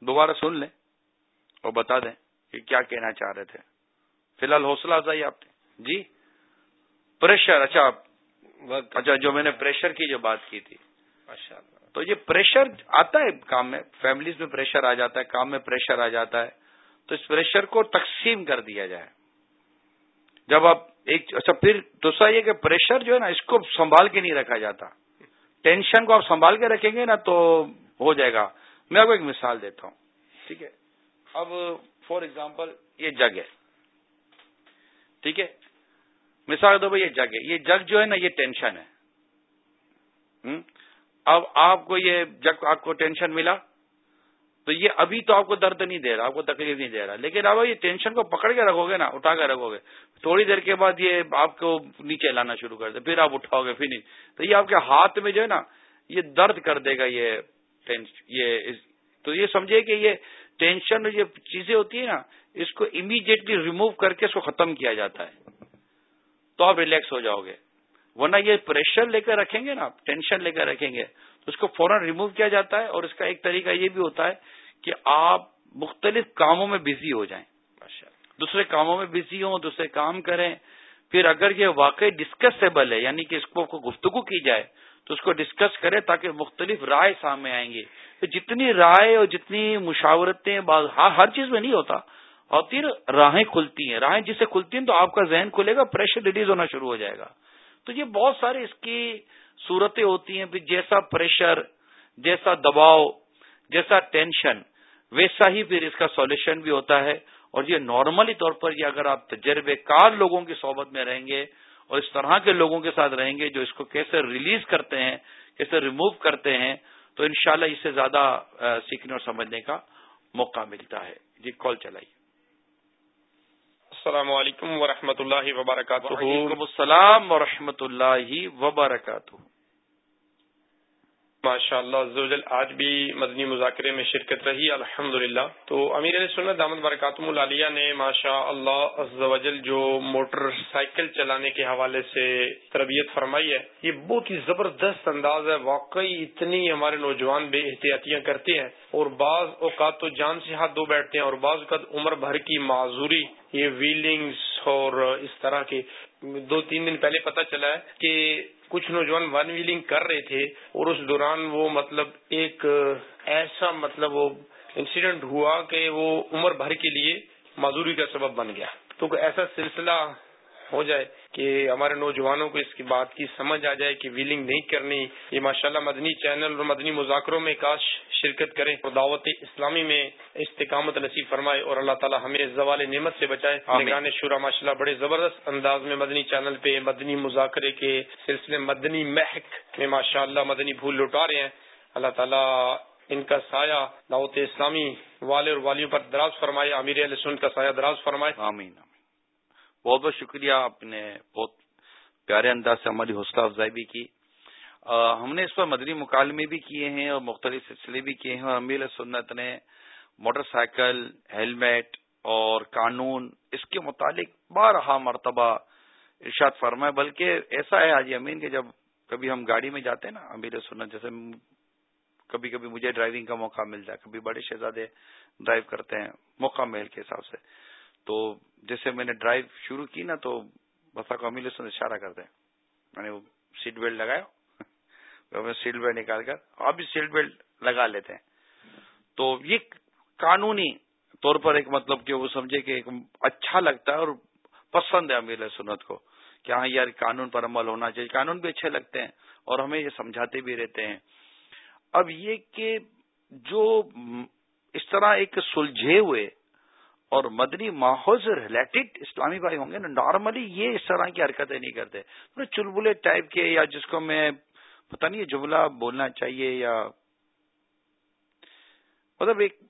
دوبارہ سن لیں اور بتا دیں کہ کیا کہنا چاہ رہے تھے۔ فی الحال حوصلہ افزائی آپ نے۔ جی؟ پریشر اچھا اچھا جو میں نے پریشر کی جو بات کی تھی۔ تو یہ پریشر آتا ہے کام میں فیملیز میں پریشر آ جاتا ہے کام میں پریشر آ جاتا ہے۔ تو اس پریشر کو تقسیم کر دیا جائے۔ جب آپ ایک اچھا پھر دوسرا یہ کہ پریشر جو ہے نا، اس کو سنبھال کے نہیں رکھا جاتا۔ ٹینشن کو آپ سنبھال کے رکھیں گے نا تو ہو جائے گا۔ میں آپ کو ایک مثال دیتا ہوں۔ ٹھیک ہے؟ اب فار ایگزامپل، یہ جگ ہے۔ ٹھیک ہے؟ مثال دو بھائی یہ جگ ہے۔ یہ جگ جو ہے نا، یہ ٹینشن ہے۔ اب آپ کو یہ جگ، آپ کو ٹینشن ملا۔ تو یہ ابھی تو آپ کو درد نہیں دے رہا، آپ کو تکلیف نہیں دے رہا۔ لیکن اب یہ ٹینشن کو پکڑ کے رکھو گے نا، اٹھا کے رکھو گے۔ تھوڑی دیر کے بعد یہ آپ کو نیچے لانا شروع کر دے، پھر آپ اٹھاؤ گے، پھر نہیں۔ تو یہ آپ کے ہاتھ میں جو ہے نا، یہ درد کر دے گا یہ یہ تو یہ سمجھے کہ یہ ٹینشن یہ چیزیں ہوتی ہیں نا، اس کو امیڈیٹلی ریموو کر کے اس کو ختم کیا جاتا ہے۔ تو آپ ریلیکس ہو جاؤ گے۔ ورنہ یہ پریشر لے کر رکھیں گے نا ٹینشن لے کر رکھیں گے۔ اس کو فوراً ریموو کیا جاتا ہے اور اس کا ایک طریقہ یہ بھی ہوتا ہے کہ آپ مختلف کاموں میں بزی ہو جائیں۔ دوسرے کاموں میں بزی ہوں دوسرے کام کریں پھر اگر یہ واقعی ڈسکسیبل ہے یعنی کہ اس کو گفتگو کی جائے تو اس کو ڈسکس کرے تاکہ مختلف رائے سامنے آئیں گے۔ تو جتنی رائے اور جتنی مشاورتیں ہر چیز میں نہیں ہوتا اور راہیں کھلتی ہیں۔ راہیں جسے کھلتی ہیں تو آپ کا ذہن کھلے گا پریشر ریلیز ہونا شروع ہو جائے گا۔ تو یہ بہت سارے اس کی صورتیں ہوتی ہیں جیسا پریشر جیسا دباؤ جیسا ٹینشن ویسا ہی پھر اس کا سولوشن بھی ہوتا ہے۔ اور یہ نارملی طور پر یہ اگر آپ تجربے کار لوگوں کی صحبت میں رہیں گے اور اس طرح کے لوگوں کے ساتھ رہیں گے جو اس کو کیسے ریلیز کرتے ہیں کیسے ریموو کرتے ہیں تو انشاءاللہ اس سے زیادہ سیکھنے اور سمجھنے کا موقع ملتا ہے۔ جی کال چلائیے السلام علیکم ورحمۃ اللہ وبرکاتہ۔ وعلیکم السلام ورحمۃ اللہ وبرکاتہ۔ ماشاء اللہ آج بھی مدنی مذاکرے میں شرکت رہی الحمد تو امیر علیہ سنت دامد برکاتم العالیہ نے ماشاء اللہ جو موٹر سائیکل چلانے کے حوالے سے تربیت فرمائی ہے، یہ بہت ہی زبردست انداز ہے۔ واقعی اتنی ہمارے نوجوان بے احتیاطیاں کرتے ہیں۔ اور بعض اوقات تو جان سے ہاتھ دھو بیٹھتے ہیں اور بعض اوقات عمر بھر کی معذوری، یہ ویلنگز اور اس طرح کے۔ دو تین دن پہلے پتا چلا ہے کہ کچھ نوجوان ون ویلنگ کر رہے تھے اور اس دوران وہ مطلب ایک ایسا مطلب وہ انسیڈنٹ ہوا کہ وہ عمر بھر کے لیے معذوری کا سبب بن گیا۔ تو ایسا سلسلہ ہو جائے کہ ہمارے نوجوانوں کو اس کی بات کی سمجھ آ جائے کہ ویلنگ نہیں کرنی یہ ماشاءاللہ مدنی چینل اور مدنی مذاکروں میں کاش شرکت کریں اور دعوت اسلامی میں استقامت نصیب فرمائے اور اللہ تعالی ہمیں زوال نعمت سے بچائے۔ نگران شورا ماشاء اللہ بڑے زبردست انداز میں مدنی چینل پہ مدنی مذاکرے کے سلسلے مدنی محک میں ماشاء اللہ مدنی بھول لوٹا رہے ہیں۔ اللہ تعالیٰ ان کا سایہ دعوت اسلامی والے اور والیوں پر دراز فرمائے امیر علیہ سن کا سایہ دراز فرمائے۔ آمین۔ بہت بہت شکریہ، آپ نے بہت پیارے انداز سے ہماری حوصلہ افزائی بھی کی۔ ہم نے اس پر مدنی مکالمے بھی کیے ہیں اور مختلف سلسلے بھی کیے ہیں۔ اور امیر سنت نے موٹر سائیکل، ہیلمیٹ اور قانون، اس کے متعلق بارہا مرتبہ ارشاد فرمائے بلکہ ایسا ہے حاجی امین کہ جب کبھی ہم گاڑی میں جاتے ہیں نا امیر سنت جیسے کبھی کبھی مجھے ڈرائیونگ کا موقع ملتا ہے کبھی بڑے شہزادے ڈرائیو کرتے ہیں، موقع محل کے حساب سے۔ تو جیسے میں نے ڈرائیو شروع کی نا تو بسا کو امیل سے اشارہ کرتے ہیں میں نے وہ سیٹ بیلٹ لگایا۔ سیٹ بیلٹ نکال کر آپ بھی سیٹ بیلٹ لگا لیتے ہیں۔ تو یہ قانونی طور پر ایک مطلب کہ وہ سمجھے کہ ایک اچھا لگتا ہے اور پسند ہے امیر سنت کو کہ ہاں یار قانون پر عمل ہونا چاہیے۔ قانون بھی اچھے لگتے ہیں اور ہمیں یہ سمجھاتے بھی رہتے ہیں۔ اب یہ کہ جو اس طرح ایک سلجھے ہوئے اور مدنی ماحول سے ریلیٹڈ اسلامی بھائی ہوں گے نا نارملی یہ اس طرح کی حرکتیں نہیں کرتے۔ چلبلے ٹائپ کے یا جس کو میں پتہ نہیں جملہ بولنا چاہیے یا مطلب ایک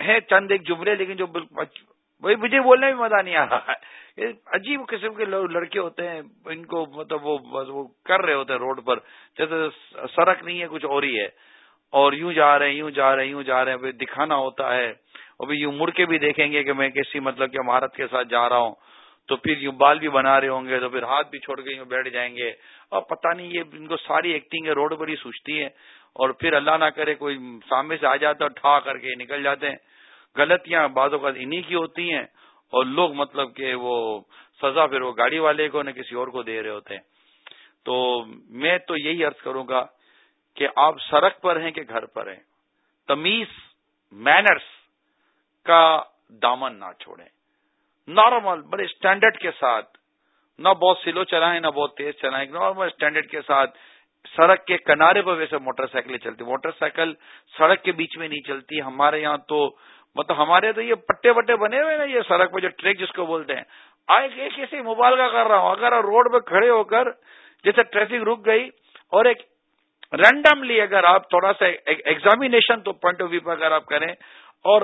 ہے چند ایک جملے لیکن جو وہی مجھے بولنے میں مزہ نہیں آ رہا۔ ہے عجیب قسم کے لڑکے ہوتے ہیں، ان کو مطلب وہ کر رہے ہوتے ہیں روڈ پر۔ جیسے سڑک نہیں ہے، کچھ اور ہی ہے۔ اور یوں جا رہے ہیں، یوں جا رہے ہیں، یوں جا رہے ہیں دکھانا ہوتا ہے۔ ابھی یوں مڑ کے بھی دیکھیں گے کہ میں کسی مطلب کہ مہارت کے ساتھ جا رہا ہوں، تو پھر یوں بال بھی بنا رہے ہوں گے، تو پھر ہاتھ بھی چھوڑ کے یوں بیٹھ جائیں گے۔ اور پتہ نہیں یہ ان کو ساری ایکٹنگ ہے روڈ پر ہی سوچتی ہے اور پھر اللہ نہ کرے کوئی سامنے سے آ جاتا ہے ٹھا کر کے نکل جاتے ہیں۔ غلطیاں بعض اوقات انہیں کی ہوتی ہیں۔ اور لوگ مطلب کہ وہ سزا پھر وہ گاڑی والے کو نہ کسی اور کو دے رہے ہوتے ہیں۔ تو میں تو یہی عرض کروں گا کہ آپ سڑک پر ہیں کہ گھر پر ہیں۔ تمیز مینرس کا دامن نہ چھوڑیں۔ نارمل بڑے اسٹینڈرڈ کے ساتھ، نہ بہت سلو چلائیں، نہ بہت تیز چلائیں۔ نارمل اسٹینڈرڈ کے ساتھ سڑک کے کنارے پر ویسے موٹر سائیکلیں چلتی۔ موٹر سائیکل سڑک کے بیچ میں نہیں چلتی۔ ہمارے یہاں تو مطلب ہمارے تو یہ پٹے وٹے بنے ہوئے نا، یہ سڑک پہ جو ٹریک جس کو بولتے ہیں۔ آج ایک ایسے مبالغہ کر رہا ہوں۔ اگر روڈ پہ کھڑے ہو کر جیسے ٹریفک رک گئی اور ایک رینڈملی اگر آپ تھوڑا سا ایگزامینیشن تو پوائنٹ آف ویو پہ اگر آپ کریں اور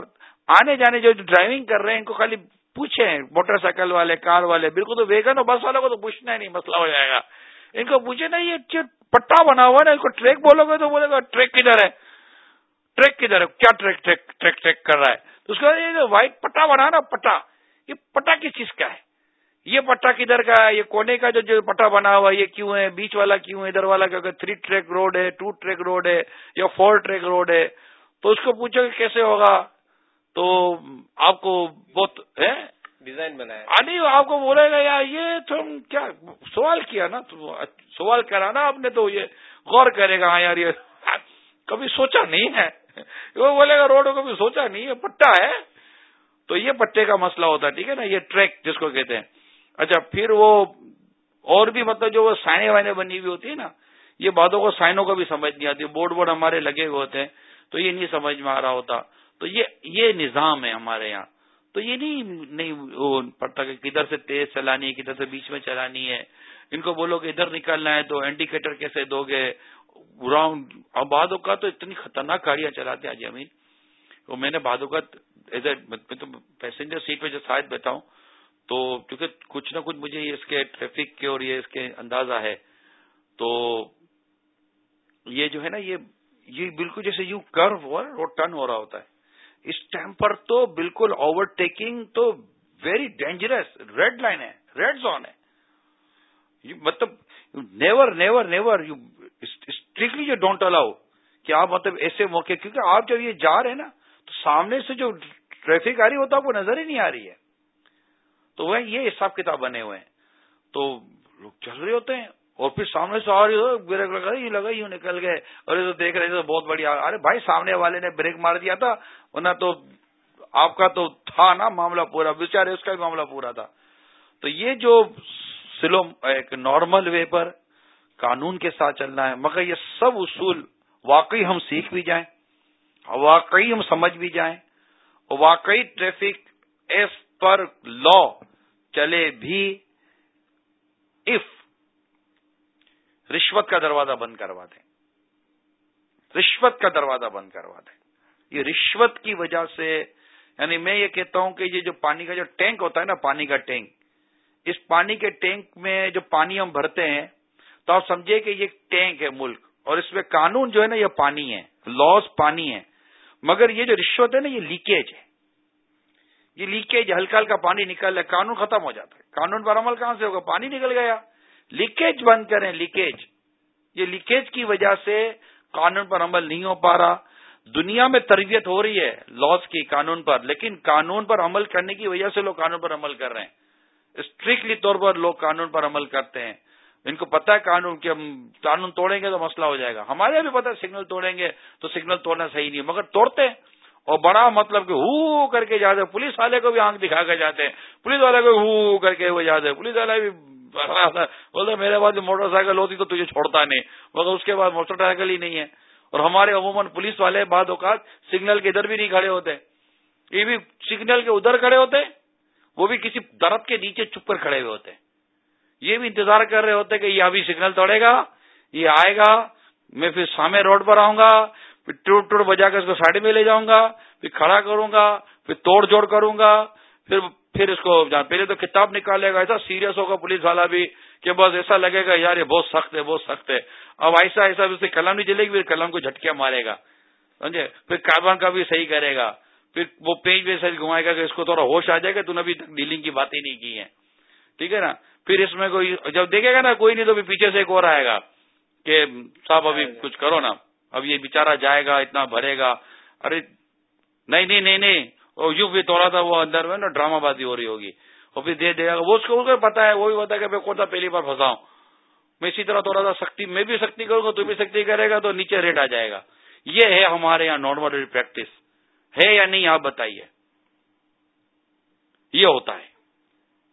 آنے جانے جو ڈرائیونگ کر رہے ہیں، ان کو خالی پوچھیں، موٹر سائیکل والے، کار والے، بالکل تو ویگن اور بس والوں کو تو پوچھنا ہی نہیں، مسئلہ ہو جائے گا۔ ان کو پوچھے نا یہ پٹا بنا ہوا نا، اس کو ٹریک بولو گے تو بولے گا ٹریک کدھر ہے؟ ٹریک کدھر ہے؟ کیا ٹریک ٹریک ٹریک ٹریک کر رہا ہے؟ تو اس کا یہ وائٹ پٹا بنا نا، پٹا، یہ پٹا کس چیز کا ہے؟ یہ پٹا کدھر کا ہے؟ یہ کونے کا جو جو پٹا بنا ہوا یہ کیوں ہے؟ بیچ والا کیوں ہے؟ ادھر والا کیوں تھری ٹریک روڈ ہے ٹو ٹریک روڈ ہے یا فور ٹریک روڈ ہے؟ تو اس کو پوچھو کہ کیسے ہوگا؟ تو آپ کو بہت ڈیزائن بنایا۔ نہیں آپ کو بولے گا یار یہ تم کیا سوال کیا نا؟ سوال کرا نا آپ نے تو یہ غور کرے گا۔ ہاں یار یہ کبھی سوچا نہیں ہے۔ وہ بولے گا روڈ کبھی سوچا نہیں ہے پٹا ہے۔ تو یہ پٹے کا مسئلہ ہوتا ہے ٹھیک ہے نا؟ یہ ٹریک جس کو کہتے ہیں۔ اچھا پھر وہ اور بھی مطلب جو وہ سائنیں وائنیں بنی ہوئی ہوتی ہے نا یہ باتوں کو سائنوں کو بھی سمجھ نہیں آتی۔ بورڈ بورڈ ہمارے لگے ہوئے ہوتے ہیں تو یہ نہیں سمجھ میں آ رہا ہوتا۔ تو یہ یہ نظام ہے ہمارے یہاں۔ تو یہ نہیں نہیں پڑتا کہ کدھر سے تیز چلانی ہے، کدھر سے بیچ میں چلانی ہے۔ ان کو بولو کہ ادھر نکلنا ہے تو انڈیکیٹر کیسے دو گے؟ راؤنڈ اب بعد اوقات تو اتنی خطرناک گاڑیاں چلاتے ہیں امین۔ تو میں نے بعد اوقات ایز اے پیسنجر سیٹ پہ جو شاید بیٹھا ہوں، تو کیونکہ کچھ نہ کچھ مجھے اس کے ٹریفک کے اور یہ اس کے اندازہ ہے۔ تو یہ جو ہے نا، یہ یہ بالکل جیسے یو کرو ہوا ٹرن ہو رہا ہوتا ہے۔ اس ٹائم پر تو بالکل اوور ٹیکنگ تو ویری ڈینجرس ریڈ لائن ہے. ریڈ زون ہے. مطلب never never never you strictly جو ڈونٹ الاؤ کہ آپ مطلب ایسے موقع کیونکہ آپ جب یہ جا رہے ہیں نا، تو سامنے سے جو ٹریفک آ رہی ہوتا ہے وہ نظر ہی نہیں آ رہی ہے. تو وہ یہ حساب کتاب بنے ہوئے ہیں. تو لوگ چل رہے ہوتے ہیں. اور پھر سامنے سے آ رہی ہو بریک لگا یوں لگا، یوں نکل گئے۔ اور یہ تو دیکھ رہے تھے بہت بڑھیا ارے بھائی، سامنے والے نے بریک مار دیا تھا، ورنہ تو آپ کا تو تھا نا معاملہ پورا۔ بےچارے اس کا بھی معاملہ پورا تھا۔ تو یہ جو سلو، ایک نارمل وے پر قانون کے ساتھ چلنا ہے، مگر یہ سب اصول واقعی ہم سیکھ بھی جائیں واقعی ہم سمجھ بھی جائیں، اور واقعی ٹریفک ایس پر لا چلے بھی۔ اف رشوت کا دروازہ بند کروا دیں رشوت کا دروازہ بند کروا دیں یہ رشوت کی وجہ سے یعنی میں یہ کہتا ہوں کہ یہ جو پانی کا جو ٹینک ہوتا ہے نا، پانی کا ٹینک، اس پانی کے ٹینک میں جو پانی ہم بھرتے ہیں، تو آپ سمجھے کہ یہ ٹینک ہے ملک، اور اس میں قانون جو ہے نا، یہ پانی ہے لاس پانی ہے مگر یہ جو رشوت ہے نا، یہ لیکیج ہے۔ یہ لیکیج ہلکا ہلکا پانی نکل رہا ہے، قانون ختم ہو جاتا ہے۔ قانون پر عمل کہاں سے ہوگا؟ پانی نکل گیا۔ لیکیج بند کریں، لیکیج۔ یہ لیکیج کی وجہ سے قانون پر عمل نہیں ہو پا رہا۔ دنیا میں تربیت ہو رہی ہے لاس کی، قانون پر۔ لیکن قانون پر عمل کرنے کی وجہ سے لوگ قانون پر عمل کر رہے ہیں۔ اسٹرکٹلی طور پر لوگ قانون پر عمل کرتے ہیں۔ ان کو پتا ہے قانون کہ ہم قانون توڑیں گے تو مسئلہ ہو جائے گا۔ ہمارے یہاں بھی پتا ہے سگنل توڑیں گے تو سگنل توڑنا صحیح نہیں مگر توڑتے ہیں۔ اور بڑا مطلب کہ ہو کر کے جاتے پولیس والے کو بھی آنکھ دکھا کر جاتے ہیں۔ پولیس والے کو ہو کر کے وہ جاتے ہیں۔ پولیس والے بھی بولتے میرے پاس موٹر سائیکل ہوتی تو تجھے چھوڑتا نہیں، مگر اس کے بعد موٹر سائیکل ہی نہیں ہے۔ اور ہمارے عموماً پولیس والے بعد اوقات سگنل کے ادھر بھی نہیں کھڑے ہوتے۔ یہ بھی سگنل کے ادھر کھڑے ہوتے، وہ بھی کسی درخت کے نیچے چپ کر کھڑے ہوئے ہوتے۔ یہ بھی انتظار کر رہے ہوتے کہ یہ ابھی سگنل توڑے گا، یہ آئے گا، میں پھر سامنے روڈ پر آؤں گا، پھر ٹوٹ ٹوٹ بجا کر اس کو سائڈ میں لے جاؤں گا، پھر کھڑا کروں گا، پھر توڑ جوڑ کروں گا، پھر پھر اس کو پہلے تو کتاب نکالے گا ایسا سیریس ہوگا پولیس والا بھی کہ بس ایسا لگے گا یار یہ بہت سخت ہے بہت سخت ہے۔ اب ایسا ایسا اسے قلم نہیں چلے گی پھر قلم کو جھٹکیا مارے گا۔ سمجھے؟ پھر کاربان کا بھی صحیح کرے گا۔ پھر وہ پیج پہ صحیح گھمائے گا کہ اس کو تھوڑا ہوش آ جائے گا تو نے ابھی تک ڈیلنگ کی باتیں نہیں کی ہے ٹھیک ہے نا؟ پھر اس میں کوئی جب دیکھے گا نا کوئی نہیں تو پیچھے سے ایک اور آئے گا کہ صاحب ابھی کچھ کرو نا۔ اب یہ بےچارا جائے گا اتنا بھرے گا۔ ارے نہیں نہیں نہیں۔ یوں بھی توڑا تھا وہ اندر میں نا ڈرامہ بازی ہو رہی ہوگی۔ اور پھر دے دے گا۔ وہ اس کو پتا ہے وہ بھی پتا ہے کہ میں کون سا پہلی بار پھنساؤں میں اسی طرح تھوڑا سا سختی، میں بھی سختی کروں گا، تو بھی سختی کرے گا، تو نیچے ریٹ آ جائے گا۔ یہ ہے ہمارے یہاں نارمل پریکٹس ہے یا نہیں آپ بتائیے۔ یہ ہوتا ہے۔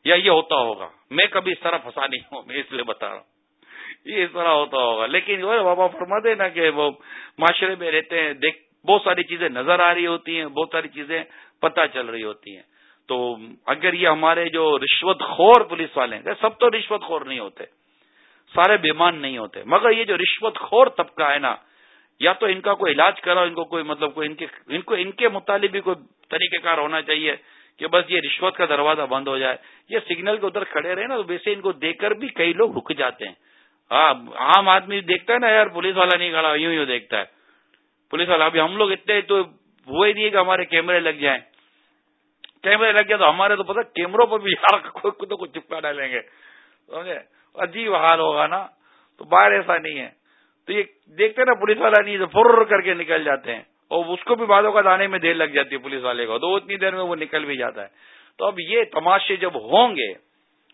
یا یہ ہوتا ہوگا۔ میں کبھی اس طرح پھنسا نہیں ہوں، میں اس لیے بتا رہا ہوں۔ یہ اس طرح ہوتا ہوگا۔ لیکن وہ بابا فرما دے نا کہ وہ معاشرے میں رہتے ہیں، دیکھ، بہت ساری چیزیں نظر آ رہی ہوتی ہیں، بہت ساری چیزیں پتہ چل رہی ہوتی ہیں۔ تو اگر یہ ہمارے جو رشوت خور پولیس والے ہیں، سب تو رشوت خور نہیں ہوتے۔ سارے بیمان نہیں ہوتے۔ مگر یہ جو رشوت خور طبقہ ہے نا، یا تو ان کا کوئی علاج کرو ان کو کوئی مطلب کوئی ان کے، ان کو، ان کے متعلق بھی کوئی طریقہ کار ہونا چاہیے کہ بس یہ رشوت کا دروازہ بند ہو جائے۔ یہ سگنل کے ادھر کھڑے رہے نا، تو ویسے ان کو دیکھ کر بھی کئی لوگ رک جاتے ہیں۔ ہاں عام آدمی دیکھتا ہے نا یار، پولیس والا نہیں کھڑا، یوں یوں دیکھتا ہے۔ پولیس والا، ابھی ہم لوگ اتنے تو ہوئے نہیں کہ ہمارے کیمرے لگ جائیں۔ کیمرے لگ گیا تو ہمارے تو پتا کیمروں پر بھی یار کوئی تو کچھ چپکا ڈالیں گے۔ سمجھے؟ عجیب حال ہوگا نا۔ تو باہر ایسا نہیں ہے۔ تو یہ دیکھتے نا پولیس والا نہیں تو فر کر کے نکل جاتے ہیں۔ اور اس کو بھی بعدوں کا آنے میں دیر لگ جاتی ہے پولیس والے کو۔ تو اتنی دیر میں وہ نکل بھی جاتا ہے۔ تو اب یہ تماشے جب ہوں گے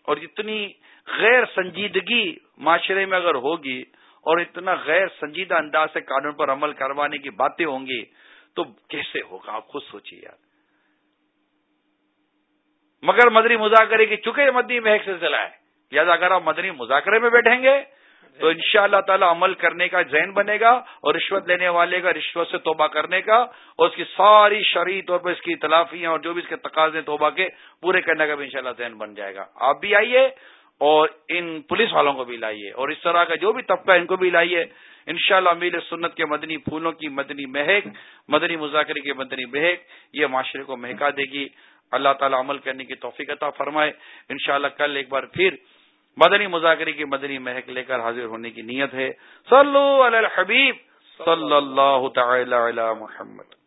اور اتنی غیر سنجیدگی معاشرے میں اگر ہوگی اور اتنا غیر سنجیدہ انداز سے قانون پر عمل کروانے کی باتیں ہوں گی تو کیسے ہوگا؟ آپ خود سوچیے یار۔ مگر مدری مذاکرے کی چکے مدنی محک سے چلا ہے یا اگر آپ مدنی مذاکرے میں بیٹھیں گے، تو ان شاء اللہ تعالی عمل کرنے کا ذہن بنے گا اور رشوت لینے والے کا، رشوت سے توبہ کرنے کا، اور اس کی ساری شرعی طور پر اس کی تلافیاں اور جو بھی اس کے تقاضے توبہ کے، پورے کرنے کا بھی انشاءاللہ ذہن بن جائے گا۔ آپ بھی آئیے اور ان پولیس والوں کو بھی لائیے اور اس طرح کا جو بھی طبقہ ان کو بھی لائیے۔ ان شاء اللہ سنت کے مدنی پھولوں کی مدنی مہک، مدنی مذاکرے کی مدنی مہک یہ معاشرے کو مہکا دے گی۔ اللہ تعالی عمل کرنے کی توفیق عطا فرمائے۔ انشاءاللہ کل ایک بار پھر مدنی مذاکرے کی مدنی مہک لے کر حاضر ہونے کی نیت ہے۔ صلو علی الحبیب، صلی اللہ تعالی علی محمد۔